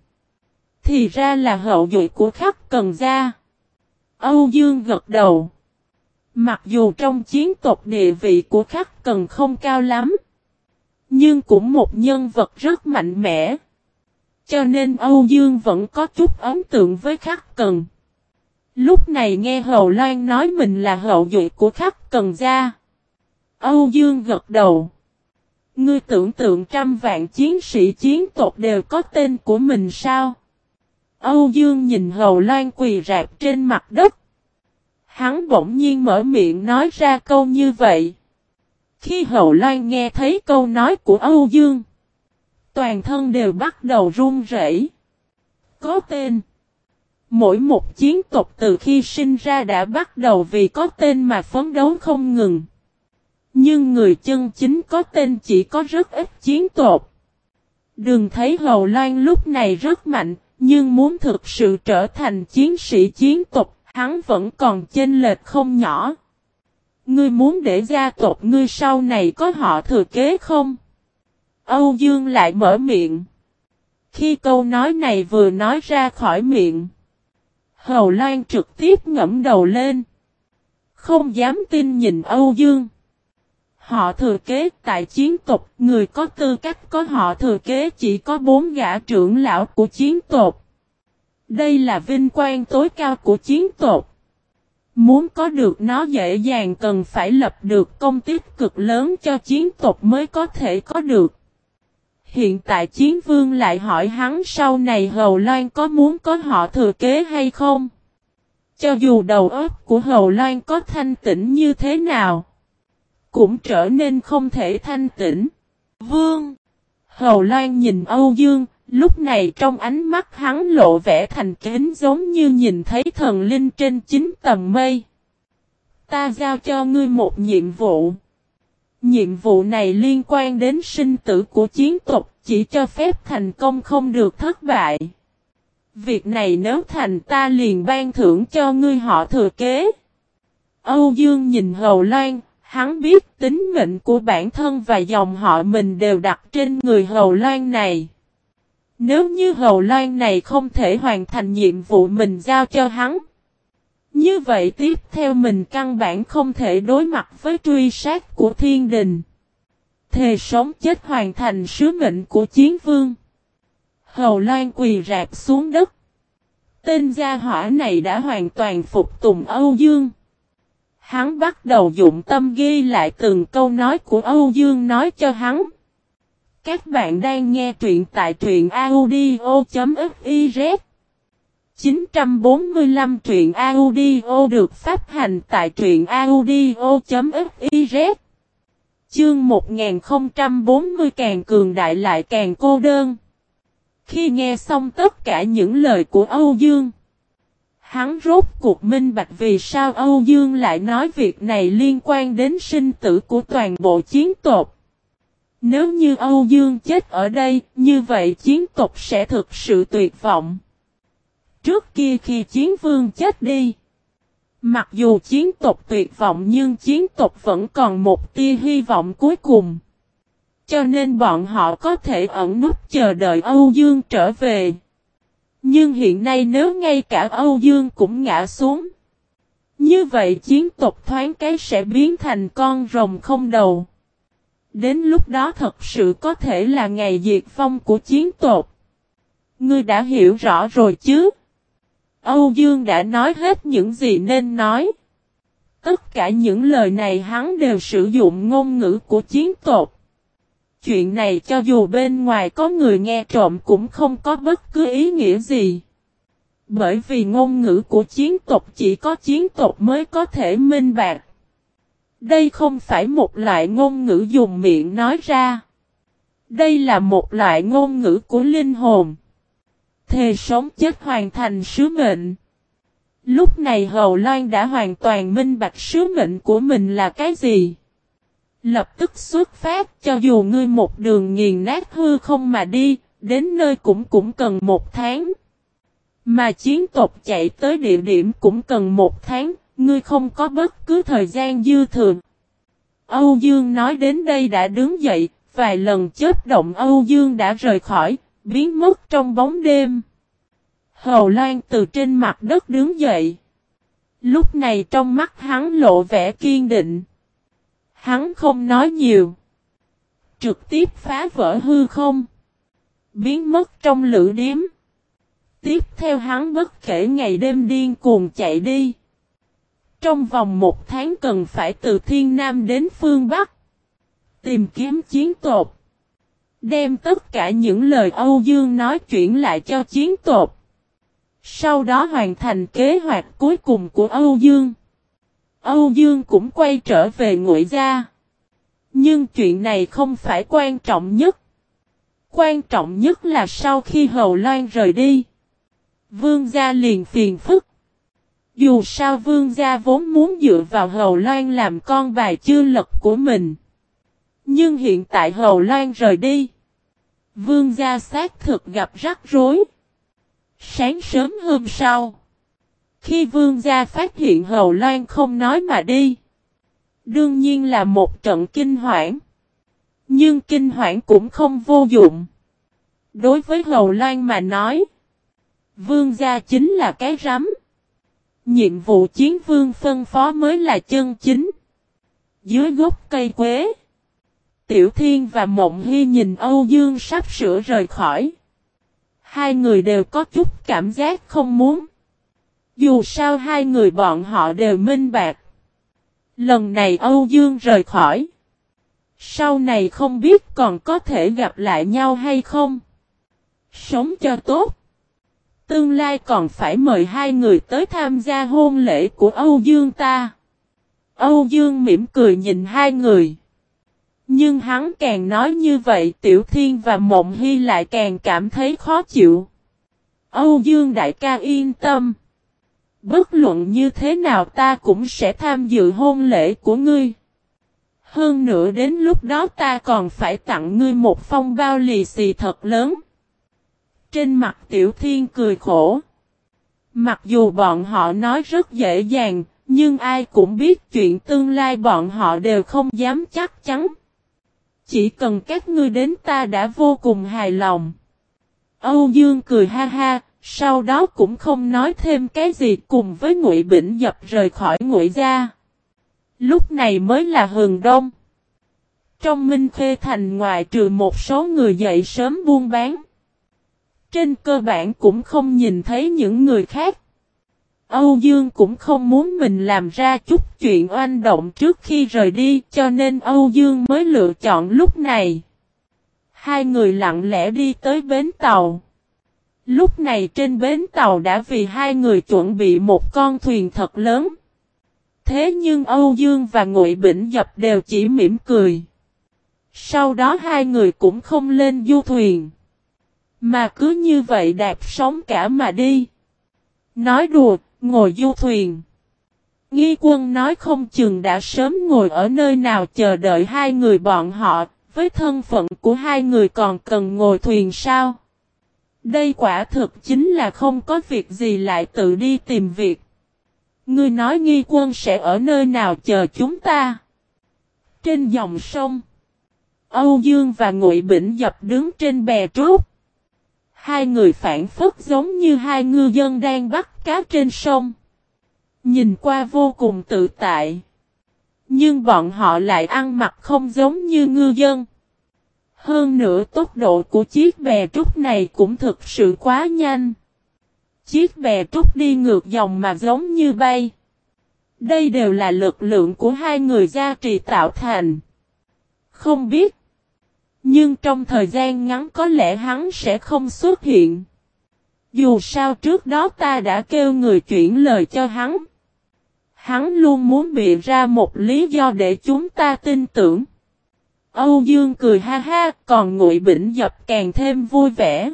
Thì ra là hậu duệ của khắc cần gia. Âu Dương gật đầu. Mặc dù trong chiến tộc địa vị của khắc cần không cao lắm. Nhưng cũng một nhân vật rất mạnh mẽ. Cho nên Âu Dương vẫn có chút ấn tượng với khắc cần. Lúc này nghe Hậu Loan nói mình là hậu duệ của khắc cần gia. Âu Dương gật đầu. Ngươi tưởng tượng trăm vạn chiến sĩ chiến tộc đều có tên của mình sao? Âu Dương nhìn Hầu Loan quỳ rạp trên mặt đất. Hắn bỗng nhiên mở miệng nói ra câu như vậy. Khi Hầu Loan nghe thấy câu nói của Âu Dương, toàn thân đều bắt đầu run rẩy. Có tên. Mỗi một chiến tộc từ khi sinh ra đã bắt đầu vì có tên mà phấn đấu không ngừng. Nhưng người chân chính có tên chỉ có rất ít chiến tộc. Đừng thấy Hầu Loan lúc này rất mạnh, nhưng muốn thực sự trở thành chiến sĩ chiến tộc, hắn vẫn còn chênh lệch không nhỏ. Ngươi muốn để gia tộc ngươi sau này có họ thừa kế không? Âu Dương lại mở miệng. Khi câu nói này vừa nói ra khỏi miệng, Hầu Loan trực tiếp ngẫm đầu lên. Không dám tin nhìn Âu Dương. Họ thừa kế tại chiến tộc, người có tư cách có họ thừa kế chỉ có bốn gã trưởng lão của chiến tộc. Đây là vinh quang tối cao của chiến tộc. Muốn có được nó dễ dàng cần phải lập được công tích cực lớn cho chiến tộc mới có thể có được. Hiện tại chiến vương lại hỏi hắn sau này Hầu Loan có muốn có họ thừa kế hay không? Cho dù đầu óc của Hầu Loan có thanh tĩnh như thế nào, cũng trở nên không thể thanh tĩnh. Vương Hầu Loan nhìn Âu Dương, lúc này trong ánh mắt hắn lộ vẻ thành kính giống như nhìn thấy thần linh trên chín tầng mây. Ta giao cho ngươi một nhiệm vụ. Nhiệm vụ này liên quan đến sinh tử của chiến tộc, chỉ cho phép thành công không được thất bại. Việc này nếu thành ta liền ban thưởng cho ngươi họ thừa kế. Âu Dương nhìn Hầu Loan, hắn biết tính mệnh của bản thân và dòng họ mình đều đặt trên người Hầu Loan này. Nếu như Hầu Loan này không thể hoàn thành nhiệm vụ mình giao cho hắn. Như vậy tiếp theo mình căn bản không thể đối mặt với truy sát của thiên đình. Thề sống chết hoàn thành sứ mệnh của chiến vương. Hầu Loan quỳ rạp xuống đất. Tên gia hỏa này đã hoàn toàn phục tùng Âu Dương. Hắn bắt đầu dụng tâm ghi lại từng câu nói của Âu Dương nói cho hắn. Các bạn đang nghe truyện tại truyện audio.fiz 945 truyện audio được phát hành tại truyện audio.fiz Chương 1040 càng cường đại lại càng cô đơn. Khi nghe xong tất cả những lời của Âu Dương, hắn rốt cuộc minh bạch vì sao Âu Dương lại nói việc này liên quan đến sinh tử của toàn bộ chiến tộc. Nếu như Âu Dương chết ở đây, như vậy chiến tộc sẽ thực sự tuyệt vọng. Trước kia khi chiến vương chết đi, mặc dù chiến tộc tuyệt vọng nhưng chiến tộc vẫn còn một tia hy vọng cuối cùng. Cho nên bọn họ có thể ẩn nút chờ đợi Âu Dương trở về. Nhưng hiện nay nếu ngay cả Âu Dương cũng ngã xuống. Như vậy chiến tộc thoáng cái sẽ biến thành con rồng không đầu. Đến lúc đó thật sự có thể là ngày diệt vong của chiến tộc. Ngươi đã hiểu rõ rồi chứ? Âu Dương đã nói hết những gì nên nói. Tất cả những lời này hắn đều sử dụng ngôn ngữ của chiến tộc. Chuyện này cho dù bên ngoài có người nghe trộm cũng không có bất cứ ý nghĩa gì. Bởi vì ngôn ngữ của chiến tộc chỉ có chiến tộc mới có thể minh bạc. Đây không phải một loại ngôn ngữ dùng miệng nói ra. Đây là một loại ngôn ngữ của linh hồn. Thề sống chết hoàn thành sứ mệnh. Lúc này Hầu Loan đã hoàn toàn minh bạch sứ mệnh của mình là cái gì. Lập tức xuất phát cho dù ngươi một đường nghiền nát hư không mà đi, đến nơi cũng cũng cần một tháng. Mà chiến tộc chạy tới địa điểm cũng cần một tháng, ngươi không có bất cứ thời gian dư thừa. Âu Dương nói đến đây đã đứng dậy, vài lần chết động Âu Dương đã rời khỏi, biến mất trong bóng đêm. Hầu Loan từ trên mặt đất đứng dậy. Lúc này trong mắt hắn lộ vẻ kiên định. Hắn không nói nhiều. Trực tiếp phá vỡ hư không. Biến mất trong lửa điếm. Tiếp theo hắn bất kể ngày đêm điên cuồng chạy đi. Trong vòng một tháng cần phải từ thiên nam đến phương Bắc. Tìm kiếm chiến tộc. Đem tất cả những lời Âu Dương nói chuyển lại cho chiến tộc. Sau đó hoàn thành kế hoạch cuối cùng của Âu Dương. Âu Dương cũng quay trở về ngụy gia. Nhưng chuyện này không phải quan trọng nhất. Quan trọng nhất là sau khi Hầu Loan rời đi. Vương gia liền phiền phức. Dù sao vương gia vốn muốn dựa vào Hầu Loan làm con bài chưa lật của mình. Nhưng hiện tại Hầu Loan rời đi. Vương gia xác thực gặp rắc rối. Sáng sớm hôm sau. Khi vương gia phát hiện Hầu Loan không nói mà đi. Đương nhiên là một trận kinh hoảng. Nhưng kinh hoảng cũng không vô dụng. Đối với Hầu Loan mà nói. Vương gia chính là cái rắm. Nhiệm vụ chiến vương phân phó mới là chân chính. Dưới gốc cây quế. Tiểu Thiên và Mộng Hy nhìn Âu Dương sắp sửa rời khỏi. Hai người đều có chút cảm giác không muốn. Dù sao hai người bọn họ đều minh bạc. Lần này Âu Dương rời khỏi. Sau này không biết còn có thể gặp lại nhau hay không. Sống cho tốt. Tương lai còn phải mời hai người tới tham gia hôn lễ của Âu Dương ta. Âu Dương mỉm cười nhìn hai người. Nhưng hắn càng nói như vậy, Tiểu Thiên và Mộng Hy lại càng cảm thấy khó chịu. Âu Dương đại ca yên tâm. Bất luận như thế nào ta cũng sẽ tham dự hôn lễ của ngươi. Hơn nữa đến lúc đó ta còn phải tặng ngươi một phong bao lì xì thật lớn. Trên mặt Tiểu Thiên cười khổ. Mặc dù bọn họ nói rất dễ dàng, nhưng ai cũng biết chuyện tương lai bọn họ đều không dám chắc chắn. Chỉ cần các ngươi đến ta đã vô cùng hài lòng. Âu Dương cười ha ha, sau đó cũng không nói thêm cái gì cùng với Ngụy Bỉnh dập rời khỏi Ngụy gia. Lúc này mới là hừng đông. Trong Minh Khê Thành ngoài trừ một số người dậy sớm buôn bán. Trên cơ bản cũng không nhìn thấy những người khác. Âu Dương cũng không muốn mình làm ra chút chuyện oanh động trước khi rời đi, cho nên Âu Dương mới lựa chọn lúc này. Hai người lặng lẽ đi tới bến tàu. Lúc này trên bến tàu đã vì hai người chuẩn bị một con thuyền thật lớn. Thế nhưng Âu Dương và Ngụy Bỉnh Dập đều chỉ mỉm cười. Sau đó hai người cũng không lên du thuyền. Mà cứ như vậy đạp sóng cả mà đi. Nói đùa, ngồi du thuyền. Nghi quân nói không chừng đã sớm ngồi ở nơi nào chờ đợi hai người bọn họ, với thân phận của hai người còn cần ngồi thuyền sao? Đây quả thực chính là không có việc gì lại tự đi tìm việc. Ngươi nói nghi quân sẽ ở nơi nào chờ chúng ta? Trên dòng sông. Âu Dương và Ngụy Bỉnh Dập đứng trên bè trúc. Hai người phản phất giống như hai ngư dân đang bắt cá trên sông. Nhìn qua vô cùng tự tại. Nhưng bọn họ lại ăn mặc không giống như ngư dân. Hơn nữa tốc độ của chiếc bè trúc này cũng thực sự quá nhanh. Chiếc bè trúc đi ngược dòng mà giống như bay. Đây đều là lực lượng của hai người gia trì tạo thành. Không biết. Nhưng trong thời gian ngắn có lẽ hắn sẽ không xuất hiện. Dù sao trước đó ta đã kêu người chuyển lời cho hắn. Hắn luôn muốn bịa ra một lý do để chúng ta tin tưởng. Âu Dương cười ha ha, còn ngụy bỉnh dập càng thêm vui vẻ.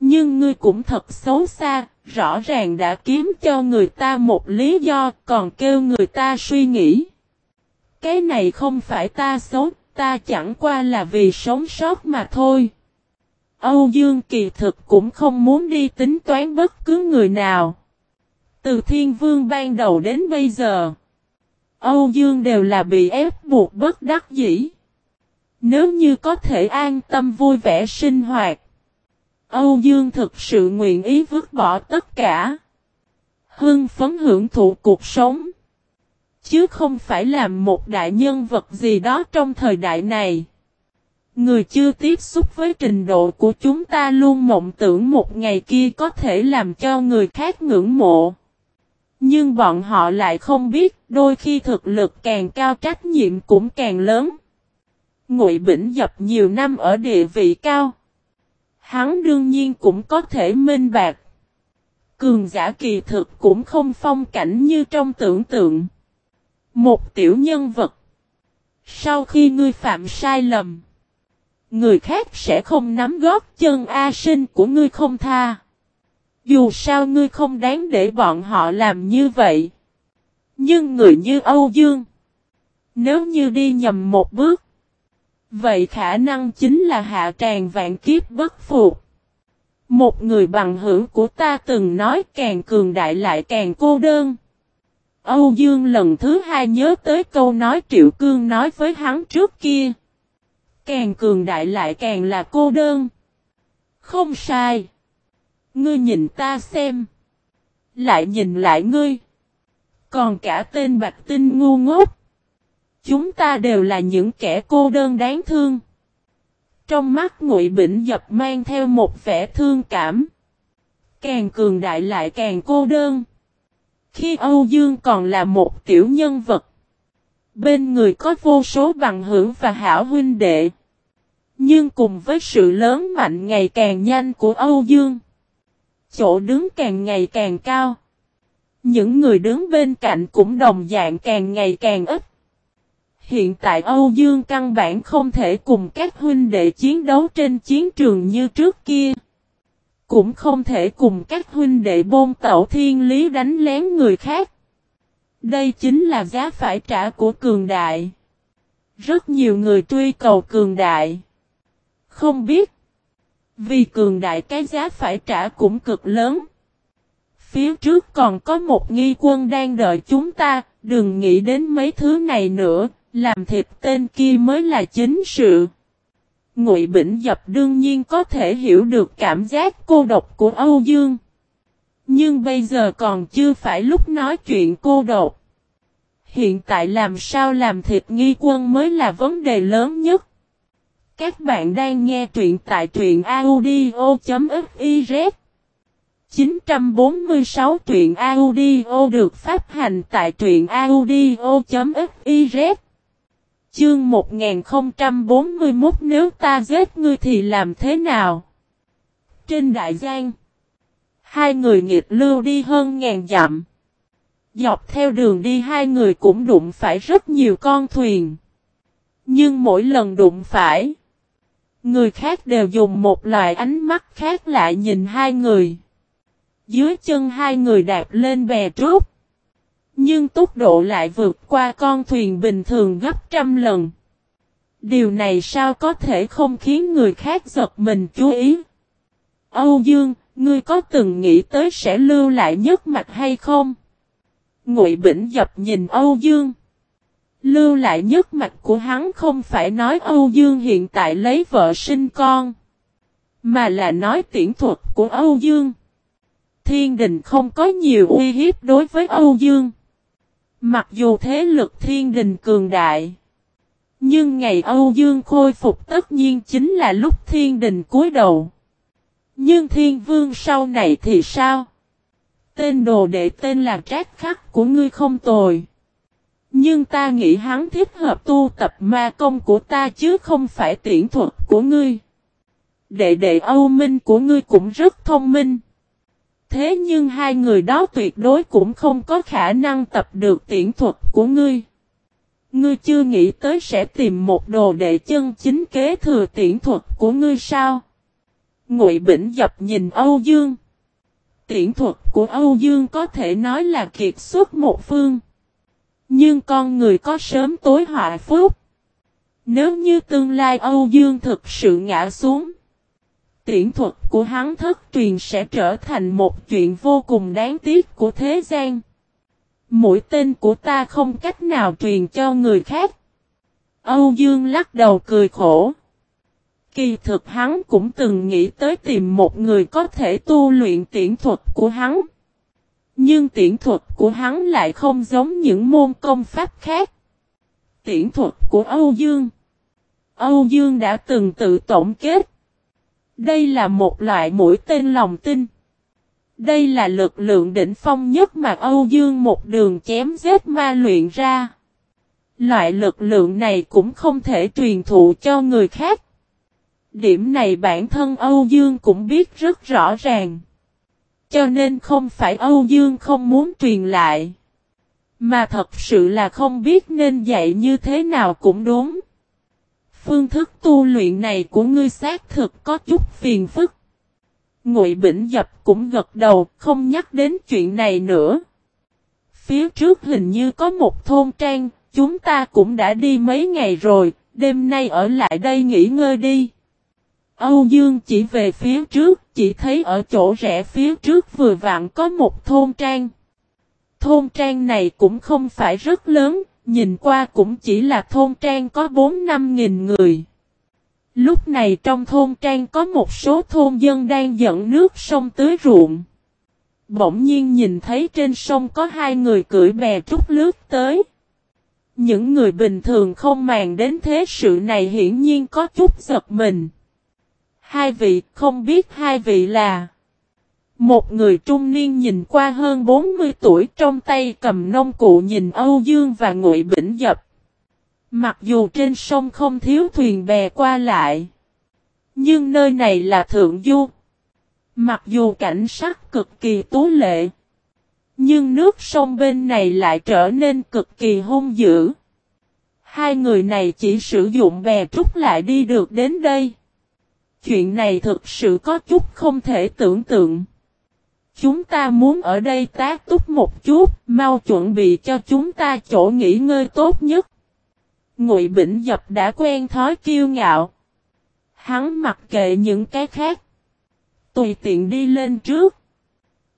Nhưng ngươi cũng thật xấu xa, rõ ràng đã kiếm cho người ta một lý do, còn kêu người ta suy nghĩ. Cái này không phải ta xấu, ta chẳng qua là vì sống sót mà thôi. Âu Dương kỳ thực cũng không muốn đi tính toán bất cứ người nào. Từ thiên vương ban đầu đến bây giờ, Âu Dương đều là bị ép buộc bất đắc dĩ. Nếu như có thể an tâm vui vẻ sinh hoạt, Âu Dương thực sự nguyện ý vứt bỏ tất cả. Hưng phấn hưởng thụ cuộc sống. Chứ không phải làm một đại nhân vật gì đó trong thời đại này. Người chưa tiếp xúc với trình độ của chúng ta luôn mộng tưởng một ngày kia có thể làm cho người khác ngưỡng mộ. Nhưng bọn họ lại không biết đôi khi thực lực càng cao trách nhiệm cũng càng lớn. Ngụy Bỉnh dập nhiều năm ở địa vị cao. Hắn đương nhiên cũng có thể minh bạc. Cường giả kỳ thực cũng không phong cảnh như trong tưởng tượng. Một tiểu nhân vật. Sau khi ngươi phạm sai lầm. Người khác sẽ không nắm gót chân A sinh của ngươi không tha. Dù sao ngươi không đáng để bọn họ làm như vậy. Nhưng người như Âu Dương. Nếu như đi nhầm một bước. Vậy khả năng chính là hạ tràng vạn kiếp bất phục. Một người bằng hữu của ta từng nói càng cường đại lại càng cô đơn. Âu Dương lần thứ hai nhớ tới câu nói Triệu Cương nói với hắn trước kia. Càng cường đại lại càng là cô đơn. Không sai. Ngươi nhìn ta xem. Lại nhìn lại ngươi. Còn cả tên Bạch Tinh ngu ngốc. Chúng ta đều là những kẻ cô đơn đáng thương. Trong mắt Ngụy Bỉnh Dập mang theo một vẻ thương cảm. Càng cường đại lại càng cô đơn. Khi Âu Dương còn là một tiểu nhân vật. Bên người có vô số bằng hữu và hảo huynh đệ. Nhưng cùng với sự lớn mạnh ngày càng nhanh của Âu Dương. Chỗ đứng càng ngày càng cao. Những người đứng bên cạnh cũng đồng dạng càng ngày càng ít. Hiện tại Âu Dương căn bản không thể cùng các huynh đệ chiến đấu trên chiến trường như trước kia. Cũng không thể cùng các huynh đệ bôn tẩu thiên lý đánh lén người khác. Đây chính là giá phải trả của cường đại. Rất nhiều người truy cầu cường đại. Không biết. Vì cường đại cái giá phải trả cũng cực lớn. Phía trước còn có một nghi quân đang đợi chúng ta, đừng nghĩ đến mấy thứ này nữa, làm thịt tên kia mới là chính sự. Ngụy Bỉnh Dập đương nhiên có thể hiểu được cảm giác cô độc của Âu Dương. Nhưng bây giờ còn chưa phải lúc nói chuyện cô độc. Hiện tại làm sao làm thịt nghi quân mới là vấn đề lớn nhất. Các bạn đang nghe truyện tại truyện audio.fiz 946 truyện audio được phát hành tại truyện audio.fiz Chương 1041 nếu ta giết ngươi thì làm thế nào? Trên đại giang, hai người nghịch lưu đi hơn ngàn dặm. Dọc theo đường đi hai người cũng đụng phải rất nhiều con thuyền. Nhưng mỗi lần đụng phải, người khác đều dùng một loại ánh mắt khác lại nhìn hai người. Dưới chân hai người đạp lên bè trúc. Nhưng tốc độ lại vượt qua con thuyền bình thường gấp trăm lần. Điều này sao có thể không khiến người khác giật mình chú ý? Âu Dương, ngươi có từng nghĩ tới sẽ lưu lại nhất mạch hay không? Ngụy Bỉnh dập nhìn Âu Dương. Lưu lại nhất mạch của hắn không phải nói Âu Dương hiện tại lấy vợ sinh con. Mà là nói tiễn thuật của Âu Dương. Thiên đình không có nhiều uy hiếp đối với Âu Dương. Mặc dù thế lực thiên đình cường đại. Nhưng ngày Âu Dương khôi phục tất nhiên chính là lúc thiên đình cúi đầu. Nhưng thiên vương sau này thì sao? Tên đồ đệ tên là trác khắc của ngươi không tồi. Nhưng ta nghĩ hắn thích hợp tu tập ma công của ta chứ không phải tiễn thuật của ngươi. Đệ đệ Âu Minh của ngươi cũng rất thông minh. Thế nhưng hai người đó tuyệt đối cũng không có khả năng tập được tiễn thuật của ngươi. Ngươi chưa nghĩ tới sẽ tìm một đồ đệ chân chính kế thừa tiễn thuật của ngươi sao? Ngụy Bỉnh dập nhìn Âu Dương. Tiễn thuật của Âu Dương có thể nói là kiệt xuất một phương. Nhưng con người có sớm tối họa phúc. Nếu như tương lai Âu Dương thực sự ngã xuống. Tiễn thuật của hắn thất truyền sẽ trở thành một chuyện vô cùng đáng tiếc của thế gian. Mũi tên của ta không cách nào truyền cho người khác. Âu Dương lắc đầu cười khổ. Kỳ thực hắn cũng từng nghĩ tới tìm một người có thể tu luyện tiễn thuật của hắn. Nhưng tiễn thuật của hắn lại không giống những môn công pháp khác. Tiễn thuật của Âu Dương Âu Dương đã từng tự tổng kết. Đây là một loại mũi tên lòng tin. Đây là lực lượng đỉnh phong nhất mà Âu Dương một đường chém giết ma luyện ra. Loại lực lượng này cũng không thể truyền thụ cho người khác. Điểm này bản thân Âu Dương cũng biết rất rõ ràng. Cho nên không phải Âu Dương không muốn truyền lại. Mà thật sự là không biết nên dạy như thế nào cũng đúng. Phương thức tu luyện này của ngươi xác thực có chút phiền phức. Ngụy Bỉnh Dập cũng gật đầu, không nhắc đến chuyện này nữa. Phía trước hình như có một thôn trang, chúng ta cũng đã đi mấy ngày rồi, đêm nay ở lại đây nghỉ ngơi đi. Âu Dương chỉ về phía trước, chỉ thấy ở chỗ rẽ phía trước vừa vặn có một thôn trang. Thôn trang này cũng không phải rất lớn, nhìn qua cũng chỉ là thôn trang có 4-5 nghìn người. Lúc này trong thôn trang có một số thôn dân đang dẫn nước sông tưới ruộng. Bỗng nhiên nhìn thấy trên sông có hai người cưỡi bè trúc lướt tới. Những người bình thường không màng đến thế sự này hiển nhiên có chút giật mình. Hai vị, không biết hai vị là một người trung niên nhìn qua hơn 40 tuổi trong tay cầm nông cụ nhìn Âu Dương và Ngụy Bỉnh Dập. Mặc dù trên sông không thiếu thuyền bè qua lại. Nhưng nơi này là thượng du. Mặc dù cảnh sắc cực kỳ tú lệ. Nhưng nước sông bên này lại trở nên cực kỳ hung dữ. Hai người này chỉ sử dụng bè trúc lại đi được đến đây. Chuyện này thực sự có chút không thể tưởng tượng. Chúng ta muốn ở đây tác túc một chút, mau chuẩn bị cho chúng ta chỗ nghỉ ngơi tốt nhất. Ngụy Bỉnh Dập đã quen thói kiêu ngạo. Hắn mặc kệ những cái khác. Tùy tiện đi lên trước.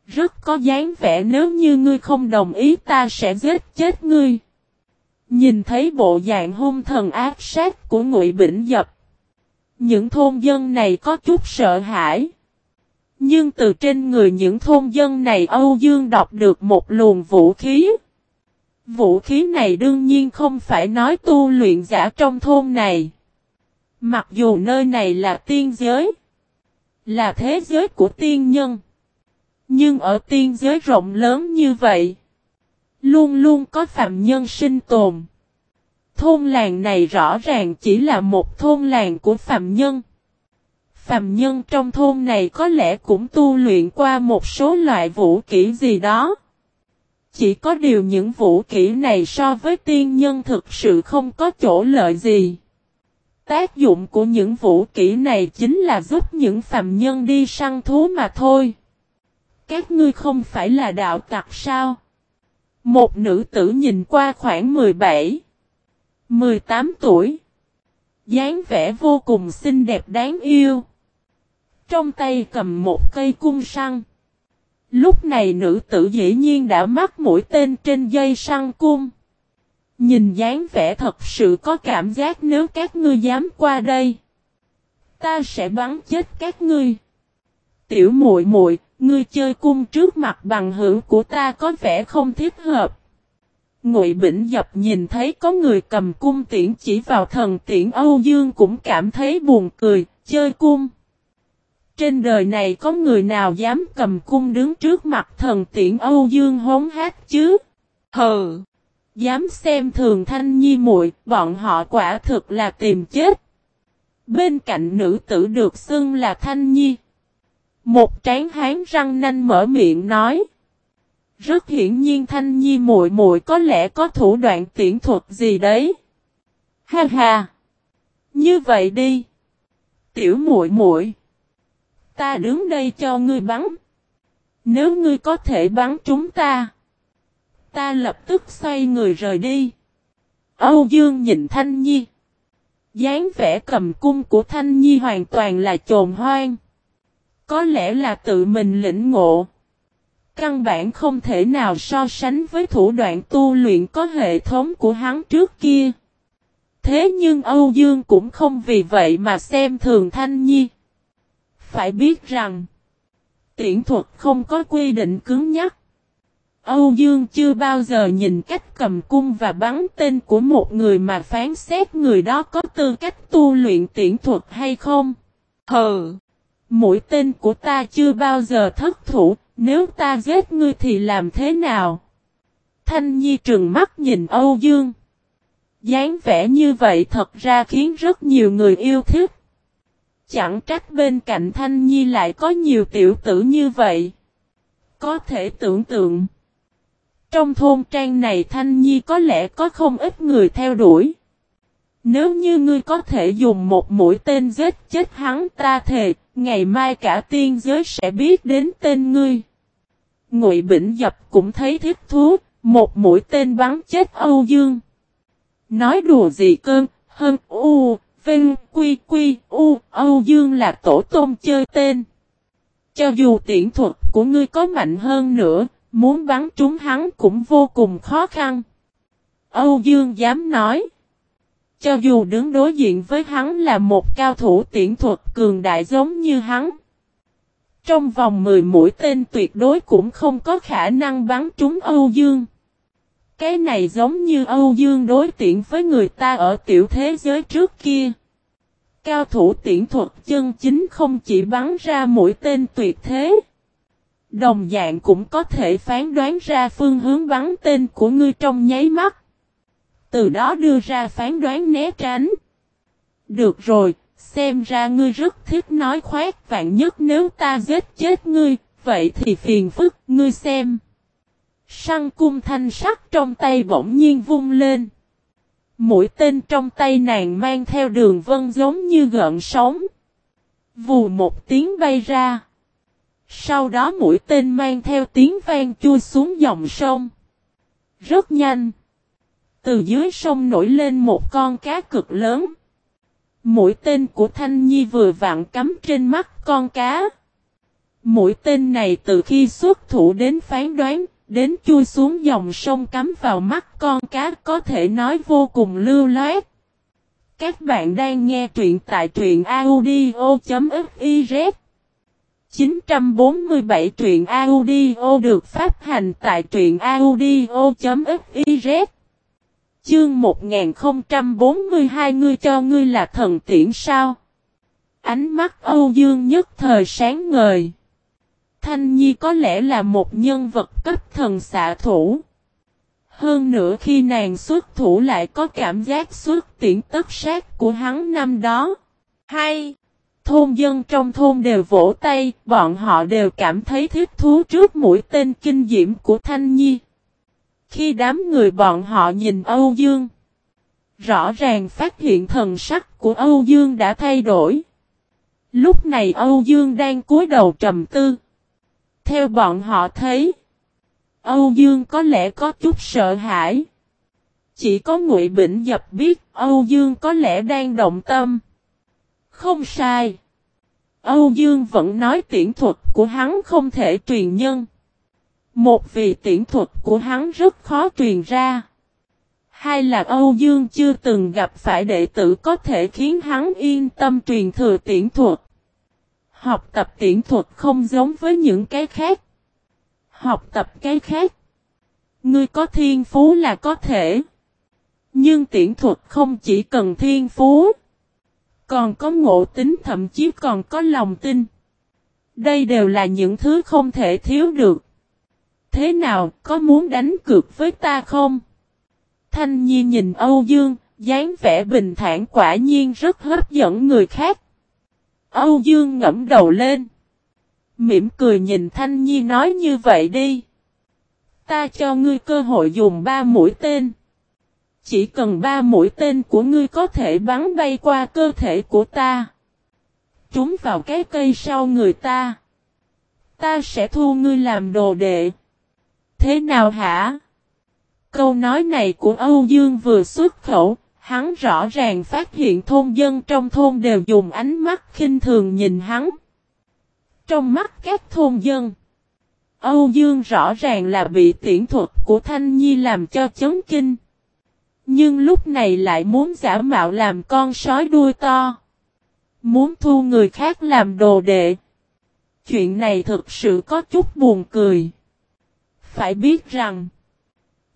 Rất có dáng vẻ nếu như ngươi không đồng ý ta sẽ giết chết ngươi. Nhìn thấy bộ dạng hung thần ác sát của Ngụy Bỉnh Dập. Những thôn dân này có chút sợ hãi. Nhưng từ trên người những thôn dân này Âu Dương đọc được một luồng vũ khí. Vũ khí này đương nhiên không phải nói tu luyện giả trong thôn này. Mặc dù nơi này là tiên giới. Là thế giới của tiên nhân. Nhưng ở tiên giới rộng lớn như vậy. Luôn luôn có phạm nhân sinh tồn. Thôn làng này rõ ràng chỉ là một thôn làng của phạm nhân phàm nhân trong thôn này có lẽ cũng tu luyện qua một số loại vũ kỹ gì đó. Chỉ có điều những vũ kỹ này so với tiên nhân thực sự không có chỗ lợi gì. Tác dụng của những vũ kỹ này chính là giúp những phàm nhân đi săn thú mà thôi. Các ngươi không phải là đạo tặc sao? Một nữ tử nhìn qua khoảng 17, 18 tuổi. dáng vẻ vô cùng xinh đẹp đáng yêu. Trong tay cầm một cây cung săn. Lúc này nữ tử dĩ nhiên đã mắc mũi tên trên dây săn cung. Nhìn dáng vẻ thật sự có cảm giác nếu các ngươi dám qua đây. Ta sẽ bắn chết các ngươi. Tiểu muội muội, ngươi chơi cung trước mặt bằng hữu của ta có vẻ không thiết hợp. Ngụy Bỉnh Dập nhìn thấy có người cầm cung tiễn chỉ vào thần tiễn Âu Dương cũng cảm thấy buồn cười, chơi cung. Trên đời này có người nào dám cầm cung đứng trước mặt thần tiễn Âu Dương hống hát chứ? Hừ! Dám xem thường thanh nhi muội, bọn họ quả thực là tìm chết. Bên cạnh nữ tử được xưng là thanh nhi. Một tráng hán răng nanh mở miệng nói. Rất hiển nhiên thanh nhi muội muội có lẽ có thủ đoạn tiễn thuật gì đấy. Ha ha! Như vậy đi. Tiểu muội muội Ta đứng đây cho ngươi bắn. Nếu ngươi có thể bắn chúng ta. Ta lập tức xoay người rời đi. Âu Dương nhìn Thanh Nhi. dáng vẻ cầm cung của Thanh Nhi hoàn toàn là trồn hoang. Có lẽ là tự mình lĩnh ngộ. Căn bản không thể nào so sánh với thủ đoạn tu luyện có hệ thống của hắn trước kia. Thế nhưng Âu Dương cũng không vì vậy mà xem thường Thanh Nhi. Phải biết rằng, tiễn thuật không có quy định cứng nhắc. Âu Dương chưa bao giờ nhìn cách cầm cung và bắn tên của một người mà phán xét người đó có tư cách tu luyện tiễn thuật hay không. Hờ! Mũi tên của ta chưa bao giờ thất thủ, nếu ta giết ngươi thì làm thế nào? Thanh Nhi trừng mắt nhìn Âu Dương. dáng vẻ như vậy thật ra khiến rất nhiều người yêu thích. Chẳng trách bên cạnh Thanh Nhi lại có nhiều tiểu tử như vậy. Có thể tưởng tượng. Trong thôn trang này Thanh Nhi có lẽ có không ít người theo đuổi. Nếu như ngươi có thể dùng một mũi tên giết chết hắn ta thề, ngày mai cả tiên giới sẽ biết đến tên ngươi. Ngụy Bỉnh Dập cũng thấy thích thú, một mũi tên bắn chết Âu Dương. Nói đùa gì cơn, hơn u, Vinh, Quy, Quy, U, Âu Dương là tổ tôm chơi tên. Cho dù tiễn thuật của ngươi có mạnh hơn nữa, muốn bắn trúng hắn cũng vô cùng khó khăn. Âu Dương dám nói. Cho dù đứng đối diện với hắn là một cao thủ tiễn thuật cường đại giống như hắn. Trong vòng 10 mũi tên tuyệt đối cũng không có khả năng bắn trúng Âu Dương. Cái này giống như Âu Dương đối tiện với người ta ở tiểu thế giới trước kia. Cao thủ tiễn thuật chân chính không chỉ bắn ra mũi tên tuyệt thế. Đồng dạng cũng có thể phán đoán ra phương hướng bắn tên của ngươi trong nháy mắt. Từ đó đưa ra phán đoán né tránh. Được rồi, xem ra ngươi rất thích nói khoét vạn nhất nếu ta giết chết ngươi, vậy thì phiền phức, ngươi xem. Săn cung thanh sắc trong tay bỗng nhiên vung lên. Mũi tên trong tay nàng mang theo đường vân giống như gợn sóng. Vù một tiếng bay ra. Sau đó mũi tên mang theo tiếng vang chui xuống dòng sông. Rất nhanh. Từ dưới sông nổi lên một con cá cực lớn. Mũi tên của Thanh Nhi vừa vặn cắm trên mắt con cá. Mũi tên này từ khi xuất thủ đến phán đoán, đến chui xuống dòng sông cắm vào mắt con cá có thể nói vô cùng lưu loát. Các bạn đang nghe truyện tại truyện audio.fiz 947 truyện audio được phát hành tại truyện audio.fiz Chương 1042 ngươi cho ngươi là thần tiễn sao? Ánh mắt Âu Dương nhất thời sáng ngời. Thanh Nhi có lẽ là một nhân vật cấp thần xạ thủ. Hơn nữa khi nàng xuất thủ lại có cảm giác xuất tiễn tất sát của hắn năm đó. Hay! Thôn dân trong thôn đều vỗ tay, bọn họ đều cảm thấy thích thú trước mũi tên kinh diễm của Thanh Nhi. Khi đám người bọn họ nhìn Âu Dương, rõ ràng phát hiện thần sắc của Âu Dương đã thay đổi. Lúc này Âu Dương đang cúi đầu trầm tư. Theo bọn họ thấy, Âu Dương có lẽ có chút sợ hãi. Chỉ có Ngụy Bỉnh Dập biết Âu Dương có lẽ đang động tâm. Không sai. Âu Dương vẫn nói tiễn thuật của hắn không thể truyền nhân. Một vì tiễn thuật của hắn rất khó truyền ra. Hai là Âu Dương chưa từng gặp phải đệ tử có thể khiến hắn yên tâm truyền thừa tiễn thuật. Học tập tiễn thuật không giống với những cái khác. Học tập cái khác. Ngươi có thiên phú là có thể. Nhưng tiễn thuật không chỉ cần thiên phú. Còn có ngộ tính thậm chí còn có lòng tin. Đây đều là những thứ không thể thiếu được. Thế nào, có muốn đánh cược với ta không? Thanh Nhi nhìn Âu Dương, dáng vẻ bình thản quả nhiên rất hấp dẫn người khác. Âu Dương ngẫm đầu lên. Mỉm cười nhìn Thanh Nhi nói như vậy đi. Ta cho ngươi cơ hội dùng ba mũi tên. Chỉ cần ba mũi tên của ngươi có thể bắn bay qua cơ thể của ta. Trúng vào cái cây sau người ta. Ta sẽ thu ngươi làm đồ đệ. Thế nào hả? Câu nói này của Âu Dương vừa xuất khẩu, hắn rõ ràng phát hiện thôn dân trong thôn đều dùng ánh mắt khinh thường nhìn hắn. Trong mắt các thôn dân, Âu Dương rõ ràng là bị tiễn thuật của Thanh Nhi làm cho chấn kinh. Nhưng lúc này lại muốn giả mạo làm con sói đuôi to. Muốn thu người khác làm đồ đệ. Chuyện này thực sự có chút buồn cười. Phải biết rằng,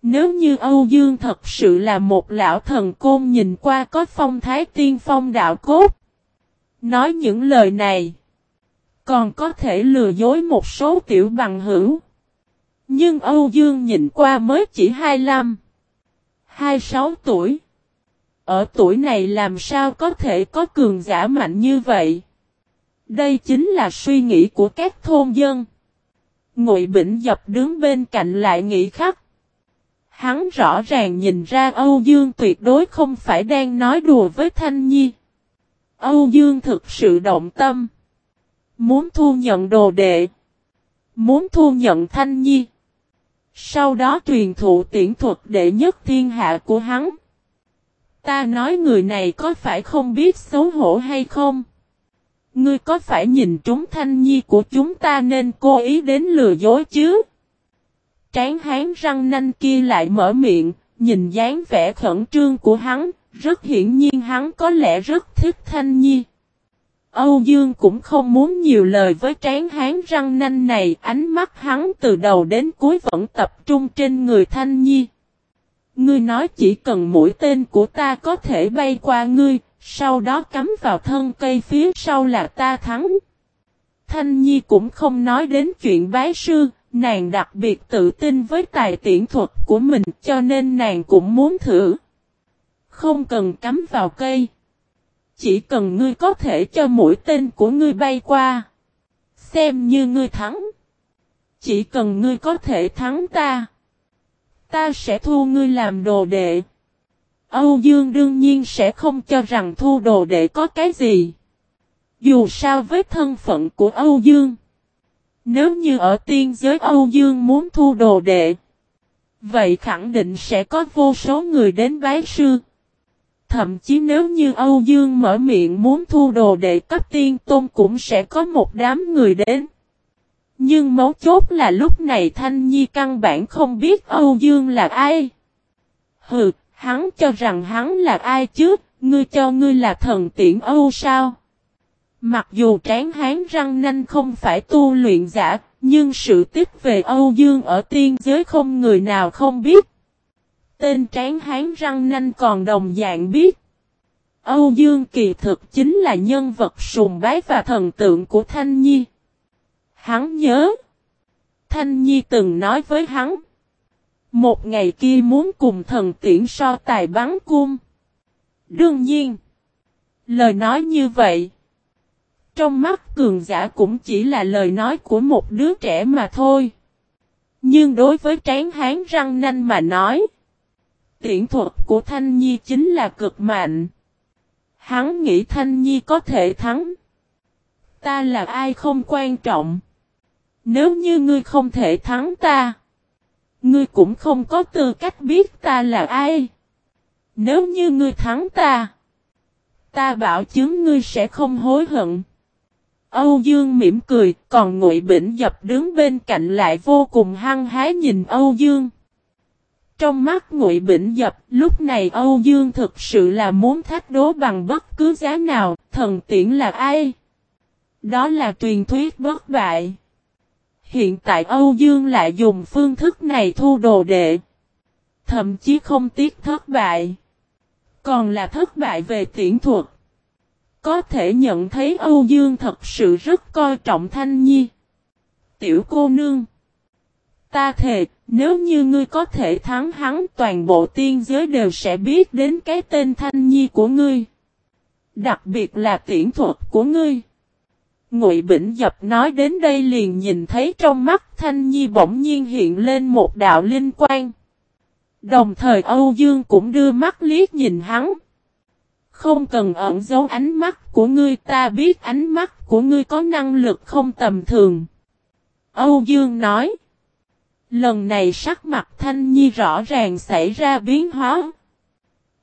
nếu như Âu Dương thật sự là một lão thần côn nhìn qua có phong thái tiên phong đạo cốt. Nói những lời này, còn có thể lừa dối một số tiểu bằng hữu. Nhưng Âu Dương nhìn qua mới chỉ 25, 26 tuổi. Ở tuổi này làm sao có thể có cường giả mạnh như vậy? Đây chính là suy nghĩ của các thôn dân. Ngụy Bỉnh dập đứng bên cạnh lại nghĩ khắc. Hắn rõ ràng nhìn ra Âu Dương tuyệt đối không phải đang nói đùa với Thanh Nhi. Âu Dương thực sự động tâm. Muốn thu nhận đồ đệ. Muốn thu nhận Thanh Nhi. Sau đó truyền thụ tiễn thuật đệ nhất thiên hạ của hắn. Ta nói người này có phải không biết xấu hổ hay không? Ngươi có phải nhìn trúng thanh nhi của chúng ta nên cố ý đến lừa dối chứ? Tráng hán răng nanh kia lại mở miệng, nhìn dáng vẻ khẩn trương của hắn, rất hiển nhiên hắn có lẽ rất thích thanh nhi. Âu Dương cũng không muốn nhiều lời với tráng hán răng nanh này, ánh mắt hắn từ đầu đến cuối vẫn tập trung trên người thanh nhi. Ngươi nói chỉ cần mũi tên của ta có thể bay qua ngươi, sau đó cắm vào thân cây phía sau là ta thắng. Thanh Nhi cũng không nói đến chuyện bái sư, nàng đặc biệt tự tin với tài tiễn thuật của mình, cho nên nàng cũng muốn thử. Không cần cắm vào cây. Chỉ cần ngươi có thể cho mũi tên của ngươi bay qua. Xem như ngươi thắng. Chỉ cần ngươi có thể thắng ta. Ta sẽ thu ngươi làm đồ đệ. Âu Dương đương nhiên sẽ không cho rằng thu đồ đệ có cái gì. Dù sao với thân phận của Âu Dương. Nếu như ở tiên giới Âu Dương muốn thu đồ đệ. Vậy khẳng định sẽ có vô số người đến bái sư. Thậm chí nếu như Âu Dương mở miệng muốn thu đồ đệ cấp tiên tôn cũng sẽ có một đám người đến. Nhưng mấu chốt là lúc này Thanh Nhi căn bản không biết Âu Dương là ai. Hừ, hắn cho rằng hắn là ai chứ, ngươi cho ngươi là thần tiễn Âu sao? Mặc dù tráng hán răng nanh không phải tu luyện giả, nhưng sự tích về Âu Dương ở tiên giới không người nào không biết. Tên tráng hán răng nanh còn đồng dạng biết. Âu Dương kỳ thực chính là nhân vật sùng bái và thần tượng của Thanh Nhi. Hắn nhớ. Thanh Nhi từng nói với hắn. Một ngày kia muốn cùng thần tiễn so tài bắn cung. Đương nhiên. Lời nói như vậy. Trong mắt cường giả cũng chỉ là lời nói của một đứa trẻ mà thôi. Nhưng đối với tráng hán răng nanh mà nói. Tiễn thuật của Thanh Nhi chính là cực mạnh. Hắn nghĩ Thanh Nhi có thể thắng. Ta là ai không quan trọng. Nếu như ngươi không thể thắng ta. Ngươi cũng không có tư cách biết ta là ai. Nếu như ngươi thắng ta, ta bảo chứng ngươi sẽ không hối hận. Âu Dương mỉm cười, còn Ngụy Bỉnh Dập đứng bên cạnh lại vô cùng hăng hái nhìn Âu Dương. Trong mắt Ngụy Bỉnh Dập, lúc này Âu Dương thực sự là muốn thách đố bằng bất cứ giá nào, thần tiễn là ai? Đó là truyền thuyết bất bại. Hiện tại Âu Dương lại dùng phương thức này thu đồ đệ. Thậm chí không tiếc thất bại. Còn là thất bại về tiễn thuật. Có thể nhận thấy Âu Dương thật sự rất coi trọng Thanh Nhi. Tiểu cô nương. Ta thề, nếu như ngươi có thể thắng hắn toàn bộ tiên giới đều sẽ biết đến cái tên Thanh Nhi của ngươi. Đặc biệt là tiễn thuật của ngươi. Ngụy Bỉnh Dập nói đến đây liền nhìn thấy trong mắt Thanh Nhi bỗng nhiên hiện lên một đạo linh quang. Đồng thời Âu Dương cũng đưa mắt liếc nhìn hắn. Không cần ẩn giấu ánh mắt của ngươi, ta biết ánh mắt của ngươi có năng lực không tầm thường. Âu Dương nói. Lần này sắc mặt Thanh Nhi rõ ràng xảy ra biến hóa.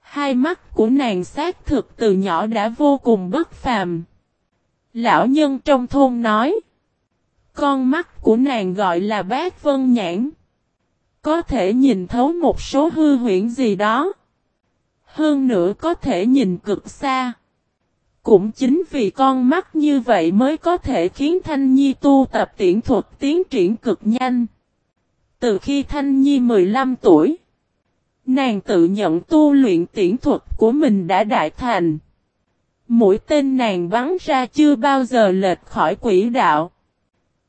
Hai mắt của nàng xác thực từ nhỏ đã vô cùng bất phàm. Lão nhân trong thôn nói. Con mắt của nàng gọi là bát vân nhãn. Có thể nhìn thấu một số hư huyễn gì đó. Hơn nữa có thể nhìn cực xa. Cũng chính vì con mắt như vậy mới có thể khiến Thanh Nhi tu tập tiễn thuật tiến triển cực nhanh. Từ khi Thanh Nhi 15 tuổi, nàng tự nhận tu luyện tiễn thuật của mình đã đại thành. Mũi tên nàng bắn ra chưa bao giờ lệch khỏi quỹ đạo.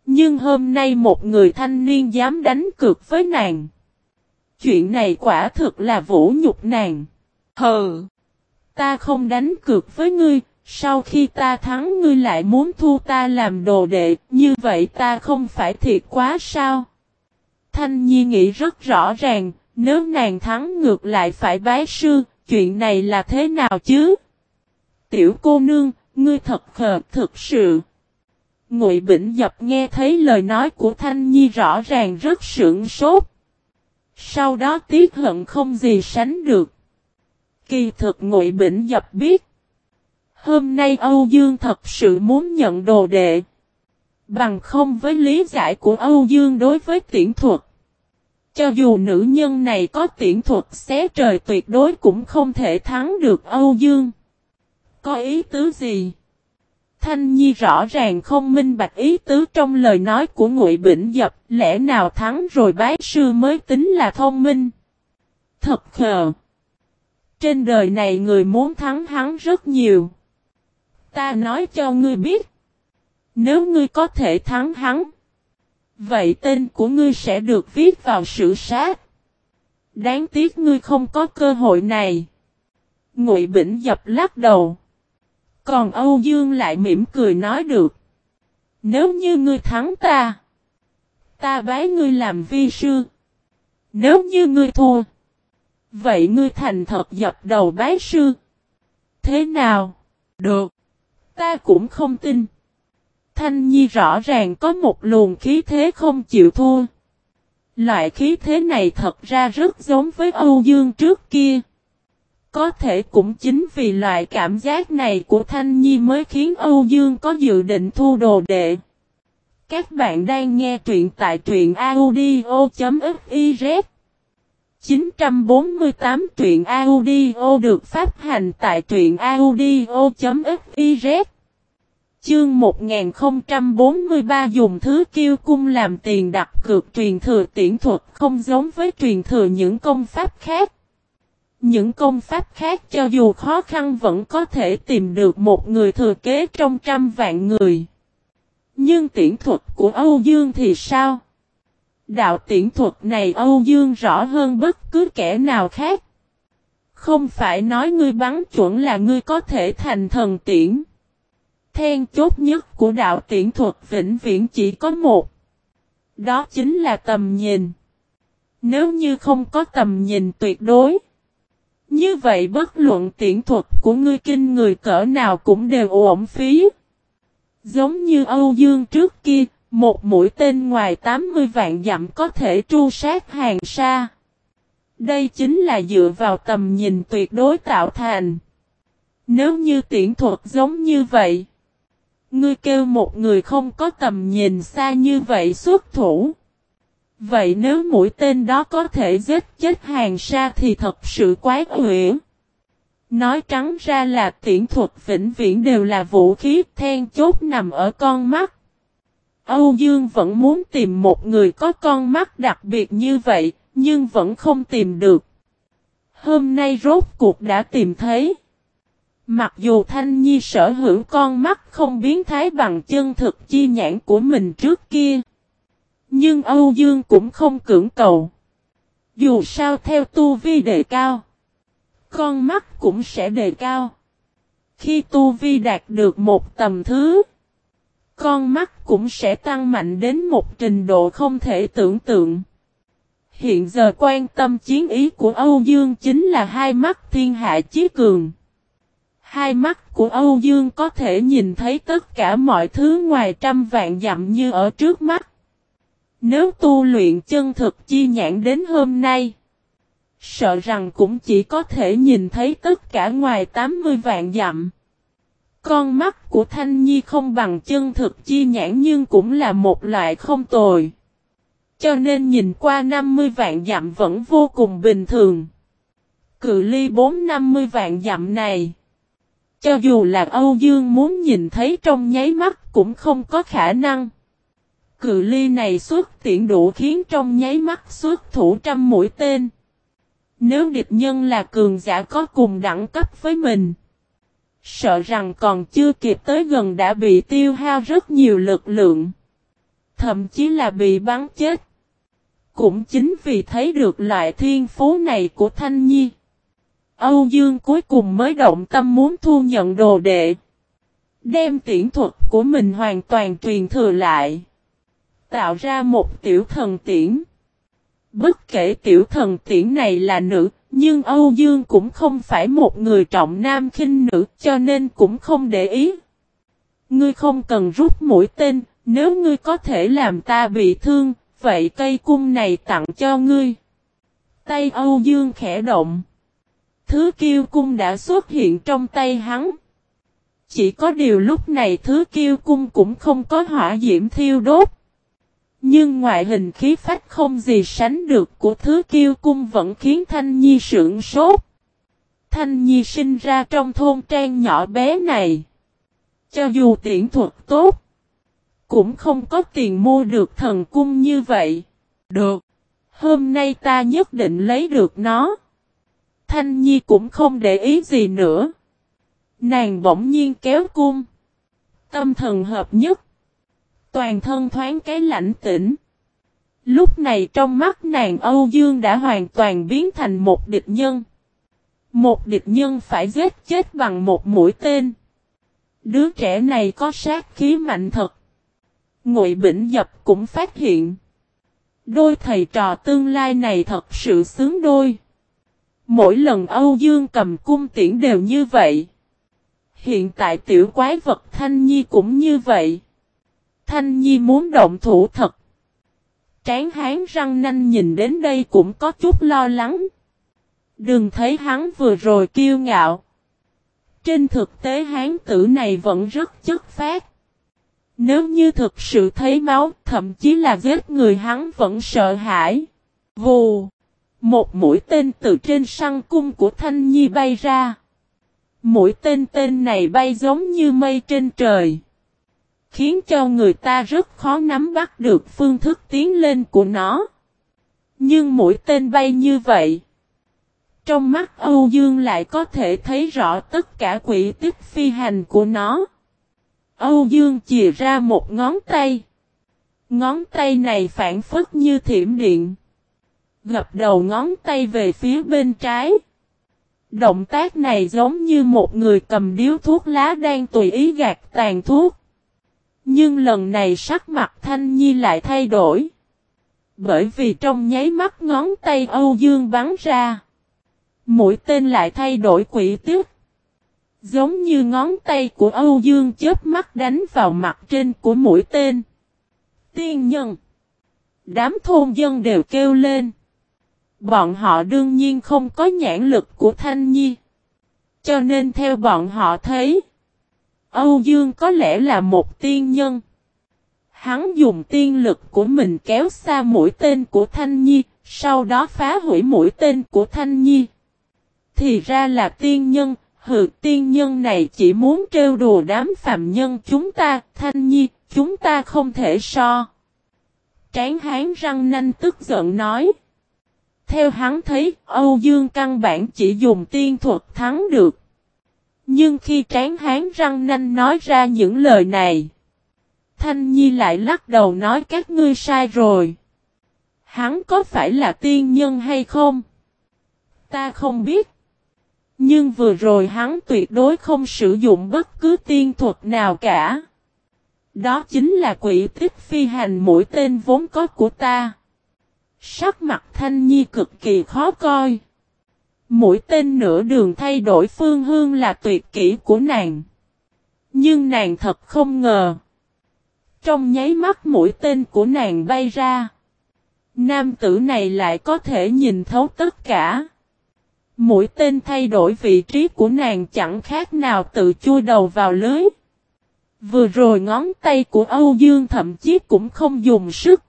Nhưng hôm nay một người thanh niên dám đánh cược với nàng. Chuyện này quả thực là vũ nhục nàng. Hừ! Ta không đánh cược với ngươi, sau khi ta thắng ngươi lại muốn thu ta làm đồ đệ, như vậy ta không phải thiệt quá sao? Thanh Nhi nghĩ rất rõ ràng, nếu nàng thắng ngược lại phải bái sư, chuyện này là thế nào chứ? Tiểu cô nương, ngươi thật khờ, thực sự. Ngụy Bỉnh Dập nghe thấy lời nói của Thanh Nhi rõ ràng rất sững sốt. Sau đó tiếc hận không gì sánh được. Kỳ thực Ngụy Bỉnh Dập biết. Hôm nay Âu Dương thật sự muốn nhận đồ đệ. Bằng không với lý giải của Âu Dương đối với tiễn thuật. Cho dù nữ nhân này có tiễn thuật xé trời tuyệt đối cũng không thể thắng được Âu Dương. Có ý tứ gì? Thanh Nhi rõ ràng không minh bạch ý tứ trong lời nói của Ngụy Bỉnh Dập, lẽ nào thắng rồi bái sư mới tính là thông minh? Thật khờ! Trên đời này người muốn thắng hắn rất nhiều. Ta nói cho ngươi biết. Nếu ngươi có thể thắng hắn. Vậy tên của ngươi sẽ được viết vào sử sát. Đáng tiếc ngươi không có cơ hội này. Ngụy Bỉnh dập lắc đầu. Còn Âu Dương lại mỉm cười nói được. Nếu như ngươi thắng ta. Ta bái ngươi làm vi sư. Nếu như ngươi thua. Vậy ngươi thành thật dập đầu bái sư. Thế nào? Được. Ta cũng không tin. Thanh Nhi rõ ràng có một luồng khí thế không chịu thua. Loại khí thế này thật ra rất giống với Âu Dương trước kia. Có thể cũng chính vì loại cảm giác này của Thanh Nhi mới khiến Âu Dương có dự định thu đồ đệ. Các bạn đang nghe truyện tại truyện audio.fif 948 truyện audio được phát hành tại truyện audio.fiz Chương 1043 dùng thứ kiêu cung làm tiền đặt cược truyền thừa tiễn thuật không giống với truyền thừa những công pháp khác. Những công pháp khác cho dù khó khăn vẫn có thể tìm được một người thừa kế trong trăm vạn người. Nhưng tiễn thuật của Âu Dương thì sao? Đạo tiễn thuật này Âu Dương rõ hơn bất cứ kẻ nào khác. Không phải nói ngươi bắn chuẩn là ngươi có thể thành thần tiễn. Then chốt nhất của đạo tiễn thuật vĩnh viễn chỉ có một. Đó chính là tầm nhìn. Nếu như không có tầm nhìn tuyệt đối. Như vậy bất luận tiễn thuật của ngươi kinh người cỡ nào cũng đều ổn phí. Giống như Âu Dương trước kia, một mũi tên ngoài 80 vạn dặm có thể tru sát hàng xa. Đây chính là dựa vào tầm nhìn tuyệt đối tạo thành. Nếu như tiễn thuật giống như vậy, ngươi kêu một người không có tầm nhìn xa như vậy xuất thủ. Vậy nếu mũi tên đó có thể giết chết hàng xa thì thật sự quái quyển. Nói trắng ra là tiễn thuật vĩnh viễn đều là vũ khí then chốt nằm ở con mắt. Âu Dương vẫn muốn tìm một người có con mắt đặc biệt như vậy, nhưng vẫn không tìm được. Hôm nay rốt cuộc đã tìm thấy. Mặc dù Thanh Nhi sở hữu con mắt không biến thái bằng chân thực chi nhãn của mình trước kia. Nhưng Âu Dương cũng không cưỡng cầu. Dù sao theo tu vi đề cao, con mắt cũng sẽ đề cao. Khi tu vi đạt được một tầm thứ, con mắt cũng sẽ tăng mạnh đến một trình độ không thể tưởng tượng. Hiện giờ quan tâm chiến ý của Âu Dương chính là hai mắt thiên hạ chí cường. Hai mắt của Âu Dương có thể nhìn thấy tất cả mọi thứ ngoài trăm vạn dặm như ở trước mắt. Nếu tu luyện chân thực chi nhãn đến hôm nay, sợ rằng cũng chỉ có thể nhìn thấy tất cả ngoài 80 vạn dặm. Con mắt của Thanh Nhi không bằng chân thực chi nhãn nhưng cũng là một loại không tồi. Cho nên nhìn qua 50 vạn dặm vẫn vô cùng bình thường. Cự ly 4-50 vạn dặm này. Cho dù là Âu Dương muốn nhìn thấy trong nháy mắt cũng không có khả năng. Cự ly này xuất tiện đủ khiến trong nháy mắt xuất thủ trăm mũi tên. Nếu địch nhân là cường giả có cùng đẳng cấp với mình. Sợ rằng còn chưa kịp tới gần đã bị tiêu hao rất nhiều lực lượng. Thậm chí là bị bắn chết. Cũng chính vì thấy được loại thiên phú này của Thanh Nhi. Âu Dương cuối cùng mới động tâm muốn thu nhận đồ đệ. Đem tiễn thuật của mình hoàn toàn truyền thừa lại. Tạo ra một tiểu thần tiễn. Bất kể tiểu thần tiễn này là nữ, nhưng Âu Dương cũng không phải một người trọng nam khinh nữ cho nên cũng không để ý. Ngươi không cần rút mũi tên, nếu ngươi có thể làm ta bị thương, vậy cây cung này tặng cho ngươi. Tay Âu Dương khẽ động. Thứ kiêu cung đã xuất hiện trong tay hắn. Chỉ có điều lúc này thứ kiêu cung cũng không có hỏa diễm thiêu đốt. Nhưng ngoại hình khí phách không gì sánh được của thứ kiêu cung vẫn khiến Thanh Nhi sưởng sốt. Thanh Nhi sinh ra trong thôn trang nhỏ bé này. Cho dù tiễn thuật tốt, cũng không có tiền mua được thần cung như vậy. Được, hôm nay ta nhất định lấy được nó. Thanh Nhi cũng không để ý gì nữa. Nàng bỗng nhiên kéo cung. Tâm thần hợp nhất. Toàn thân thoáng cái lạnh tĩnh. Lúc này trong mắt nàng Âu Dương đã hoàn toàn biến thành một địch nhân. Một địch nhân phải giết chết bằng một mũi tên. Đứa trẻ này có sát khí mạnh thật. Ngụy Bỉnh Dập cũng phát hiện. Đôi thầy trò tương lai này thật sự xứng đôi. Mỗi lần Âu Dương cầm cung tiễn đều như vậy. Hiện tại tiểu quái vật Thanh Nhi cũng như vậy. Thanh Nhi muốn động thủ thật. Tráng hán răng nanh nhìn đến đây cũng có chút lo lắng. Đừng thấy hắn vừa rồi kiêu ngạo. Trên thực tế hán tử này vẫn rất chất phát. Nếu như thực sự thấy máu, thậm chí là giết người hắn vẫn sợ hãi. Vù! Một mũi tên từ trên săn cung của Thanh Nhi bay ra. Mũi tên tên này bay giống như mây trên trời. Khiến cho người ta rất khó nắm bắt được phương thức tiến lên của nó. Nhưng mũi tên bay như vậy. Trong mắt Âu Dương lại có thể thấy rõ tất cả quỷ tích phi hành của nó. Âu Dương chìa ra một ngón tay. Ngón tay này phản phất như thiểm điện. Gập đầu ngón tay về phía bên trái. Động tác này giống như một người cầm điếu thuốc lá đang tùy ý gạt tàn thuốc. Nhưng lần này sắc mặt Thanh Nhi lại thay đổi. Bởi vì trong nháy mắt ngón tay Âu Dương bắn ra. Mũi tên lại thay đổi quỷ tiếp. Giống như ngón tay của Âu Dương chớp mắt đánh vào mặt trên của mũi tên. Tiên nhân. Đám thôn dân đều kêu lên. Bọn họ đương nhiên không có nhãn lực của Thanh Nhi. Cho nên theo bọn họ thấy, Âu Dương có lẽ là một tiên nhân. Hắn dùng tiên lực của mình kéo xa mũi tên của Thanh Nhi, sau đó phá hủy mũi tên của Thanh Nhi. Thì ra là tiên nhân, hừ tiên nhân này chỉ muốn trêu đùa đám phạm nhân chúng ta, Thanh Nhi, chúng ta không thể so. Tráng hán răng nanh tức giận nói. Theo hắn thấy, Âu Dương căn bản chỉ dùng tiên thuật thắng được. Nhưng khi tráng hán răng nanh nói ra những lời này, Thanh Nhi lại lắc đầu nói các ngươi sai rồi. Hắn có phải là tiên nhân hay không? Ta không biết. Nhưng vừa rồi hắn tuyệt đối không sử dụng bất cứ tiên thuật nào cả. Đó chính là quỷ tích phi hành mũi tên vốn có của ta. Sắc mặt Thanh Nhi cực kỳ khó coi. Mũi tên nửa đường thay đổi phương hương là tuyệt kỹ của nàng. Nhưng nàng thật không ngờ. Trong nháy mắt mũi tên của nàng bay ra. Nam tử này lại có thể nhìn thấu tất cả. Mũi tên thay đổi vị trí của nàng chẳng khác nào tự chui đầu vào lưới. Vừa rồi ngón tay của Âu Dương thậm chí cũng không dùng sức.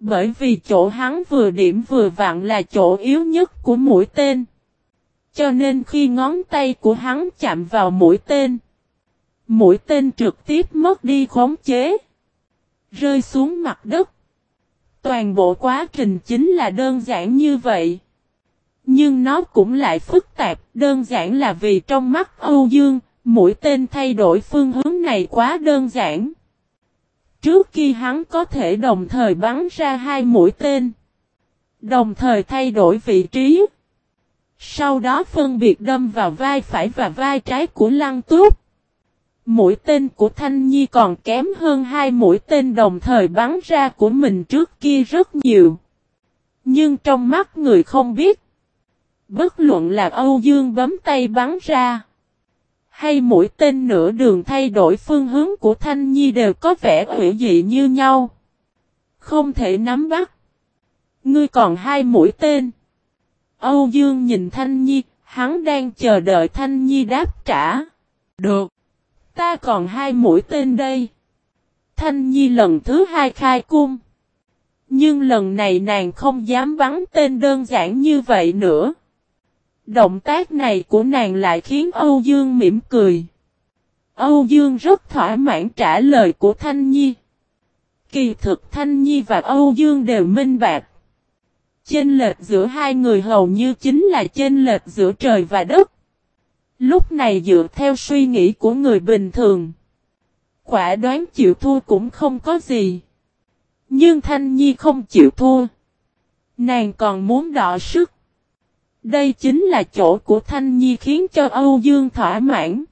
Bởi vì chỗ hắn vừa điểm vừa vặn là chỗ yếu nhất của mũi tên. Cho nên khi ngón tay của hắn chạm vào mũi tên, mũi tên trực tiếp mất đi khống chế, rơi xuống mặt đất. Toàn bộ quá trình chính là đơn giản như vậy. Nhưng nó cũng lại phức tạp, đơn giản là vì trong mắt Âu Dương, mũi tên thay đổi phương hướng này quá đơn giản. Trước khi hắn có thể đồng thời bắn ra hai mũi tên, đồng thời thay đổi vị trí. Sau đó phân biệt đâm vào vai phải và vai trái của Lăng Túc. Mũi tên của Thanh Nhi còn kém hơn hai mũi tên đồng thời bắn ra của mình trước kia rất nhiều. Nhưng trong mắt người không biết. Bất luận là Âu Dương bấm tay bắn ra. Hay mũi tên nửa đường thay đổi phương hướng của Thanh Nhi đều có vẻ hữu dị như nhau. Không thể nắm bắt. Ngươi còn hai mũi tên. Âu Dương nhìn Thanh Nhi, hắn đang chờ đợi Thanh Nhi đáp trả. Được. Ta còn hai mũi tên đây. Thanh Nhi lần thứ hai khai cung. Nhưng lần này nàng không dám bắn tên đơn giản như vậy nữa. Động tác này của nàng lại khiến Âu Dương mỉm cười. Âu Dương rất thỏa mãn trả lời của Thanh Nhi. Kỳ thực Thanh Nhi và Âu Dương đều minh bạc. Chênh lệch giữa hai người hầu như chính là chênh lệch giữa trời và đất. Lúc này dựa theo suy nghĩ của người bình thường. Quả đoán chịu thua cũng không có gì. Nhưng Thanh Nhi không chịu thua. Nàng còn muốn đọ sức. Đây chính là chỗ của Thanh Nhi khiến cho Âu Dương thỏa mãn.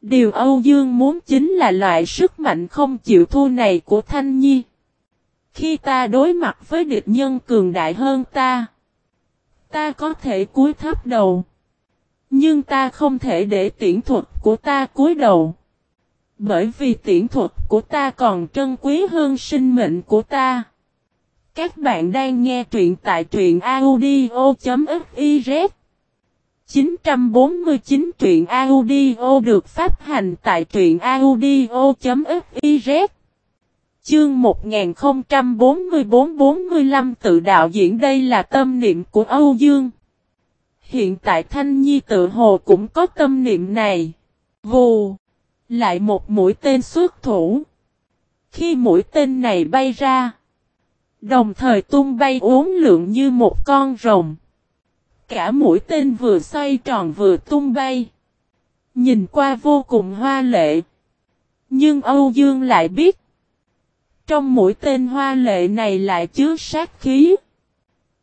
Điều Âu Dương muốn chính là loại sức mạnh không chịu thua này của Thanh Nhi. Khi ta đối mặt với địch nhân cường đại hơn ta, ta có thể cúi thấp đầu. Nhưng ta không thể để tiễn thuật của ta cúi đầu. Bởi vì tiễn thuật của ta còn trân quý hơn sinh mệnh của ta. Các bạn đang nghe truyện tại truyện audio.fiz 949 truyện audio được phát hành tại truyện audio.fiz Chương 1044-45 tự đạo diễn đây là tâm niệm của Âu Dương. Hiện tại Thanh Nhi tự hồ cũng có tâm niệm này. Vù! Lại một mũi tên xuất thủ. Khi mũi tên này bay ra, đồng thời tung bay uốn lượn như một con rồng. Cả mũi tên vừa xoay tròn vừa tung bay. Nhìn qua vô cùng hoa lệ. Nhưng Âu Dương lại biết. Trong mũi tên hoa lệ này lại chứa sát khí.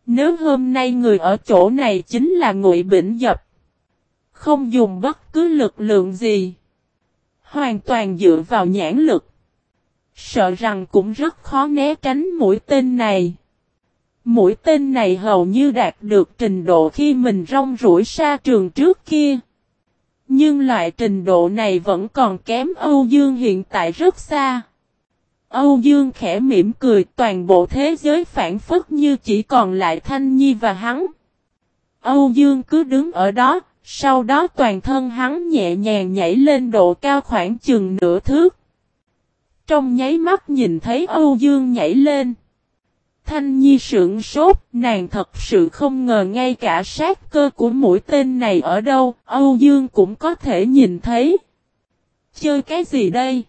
Nếu hôm nay người ở chỗ này chính là Ngụy Bỉnh Dập. Không dùng bất cứ lực lượng gì. Hoàn toàn dựa vào nhãn lực. Sợ rằng cũng rất khó né tránh mũi tên này. Mũi tên này hầu như đạt được trình độ khi mình rong rủi xa trường trước kia. Nhưng loại trình độ này vẫn còn kém Âu Dương hiện tại rất xa. Âu Dương khẽ mỉm cười toàn bộ thế giới phản phất như chỉ còn lại Thanh Nhi và hắn. Âu Dương cứ đứng ở đó, sau đó toàn thân hắn nhẹ nhàng nhảy lên độ cao khoảng chừng nửa thước. Trong nháy mắt nhìn thấy Âu Dương nhảy lên. Thanh Nhi sượng sốt, nàng thật sự không ngờ ngay cả sát cơ của mũi tên này ở đâu, Âu Dương cũng có thể nhìn thấy. Chơi cái gì đây?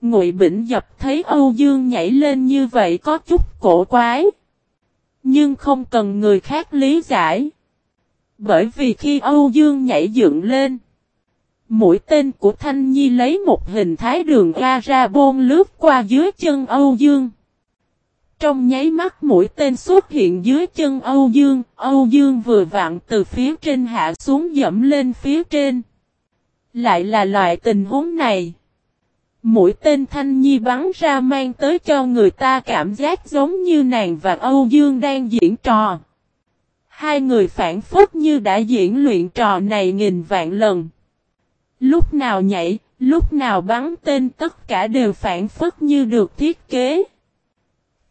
Ngụy Bỉnh Dập thấy Âu Dương nhảy lên như vậy có chút cổ quái. Nhưng không cần người khác lý giải. Bởi vì khi Âu Dương nhảy dựng lên, mũi tên của Thanh Nhi lấy một hình thái đường ra ra bôn lướt qua dưới chân Âu Dương. Trong nháy mắt mũi tên xuất hiện dưới chân Âu Dương, Âu Dương vừa vặn từ phía trên hạ xuống dẫm lên phía trên. Lại là loại tình huống này. Mũi tên thanh nhi bắn ra mang tới cho người ta cảm giác giống như nàng và Âu Dương đang diễn trò. Hai người phản phúc như đã diễn luyện trò này nghìn vạn lần. Lúc nào nhảy, lúc nào bắn tên tất cả đều phản phất như được thiết kế.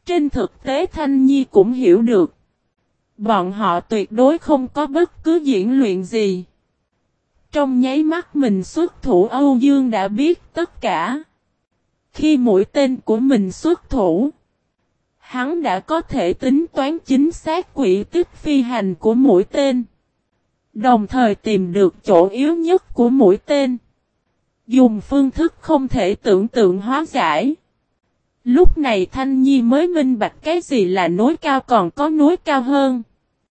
Trên thực tế Thanh Nhi cũng hiểu được. Bọn họ tuyệt đối không có bất cứ diễn luyện gì. Trong nháy mắt mình xuất thủ Âu Dương đã biết tất cả. Khi mũi tên của mình xuất thủ, hắn đã có thể tính toán chính xác quỹ tích phi hành của mũi tên. Đồng thời tìm được chỗ yếu nhất của mũi tên. Dùng phương thức không thể tưởng tượng hóa giải. Lúc này Thanh Nhi mới minh bạch cái gì là núi cao còn có núi cao hơn.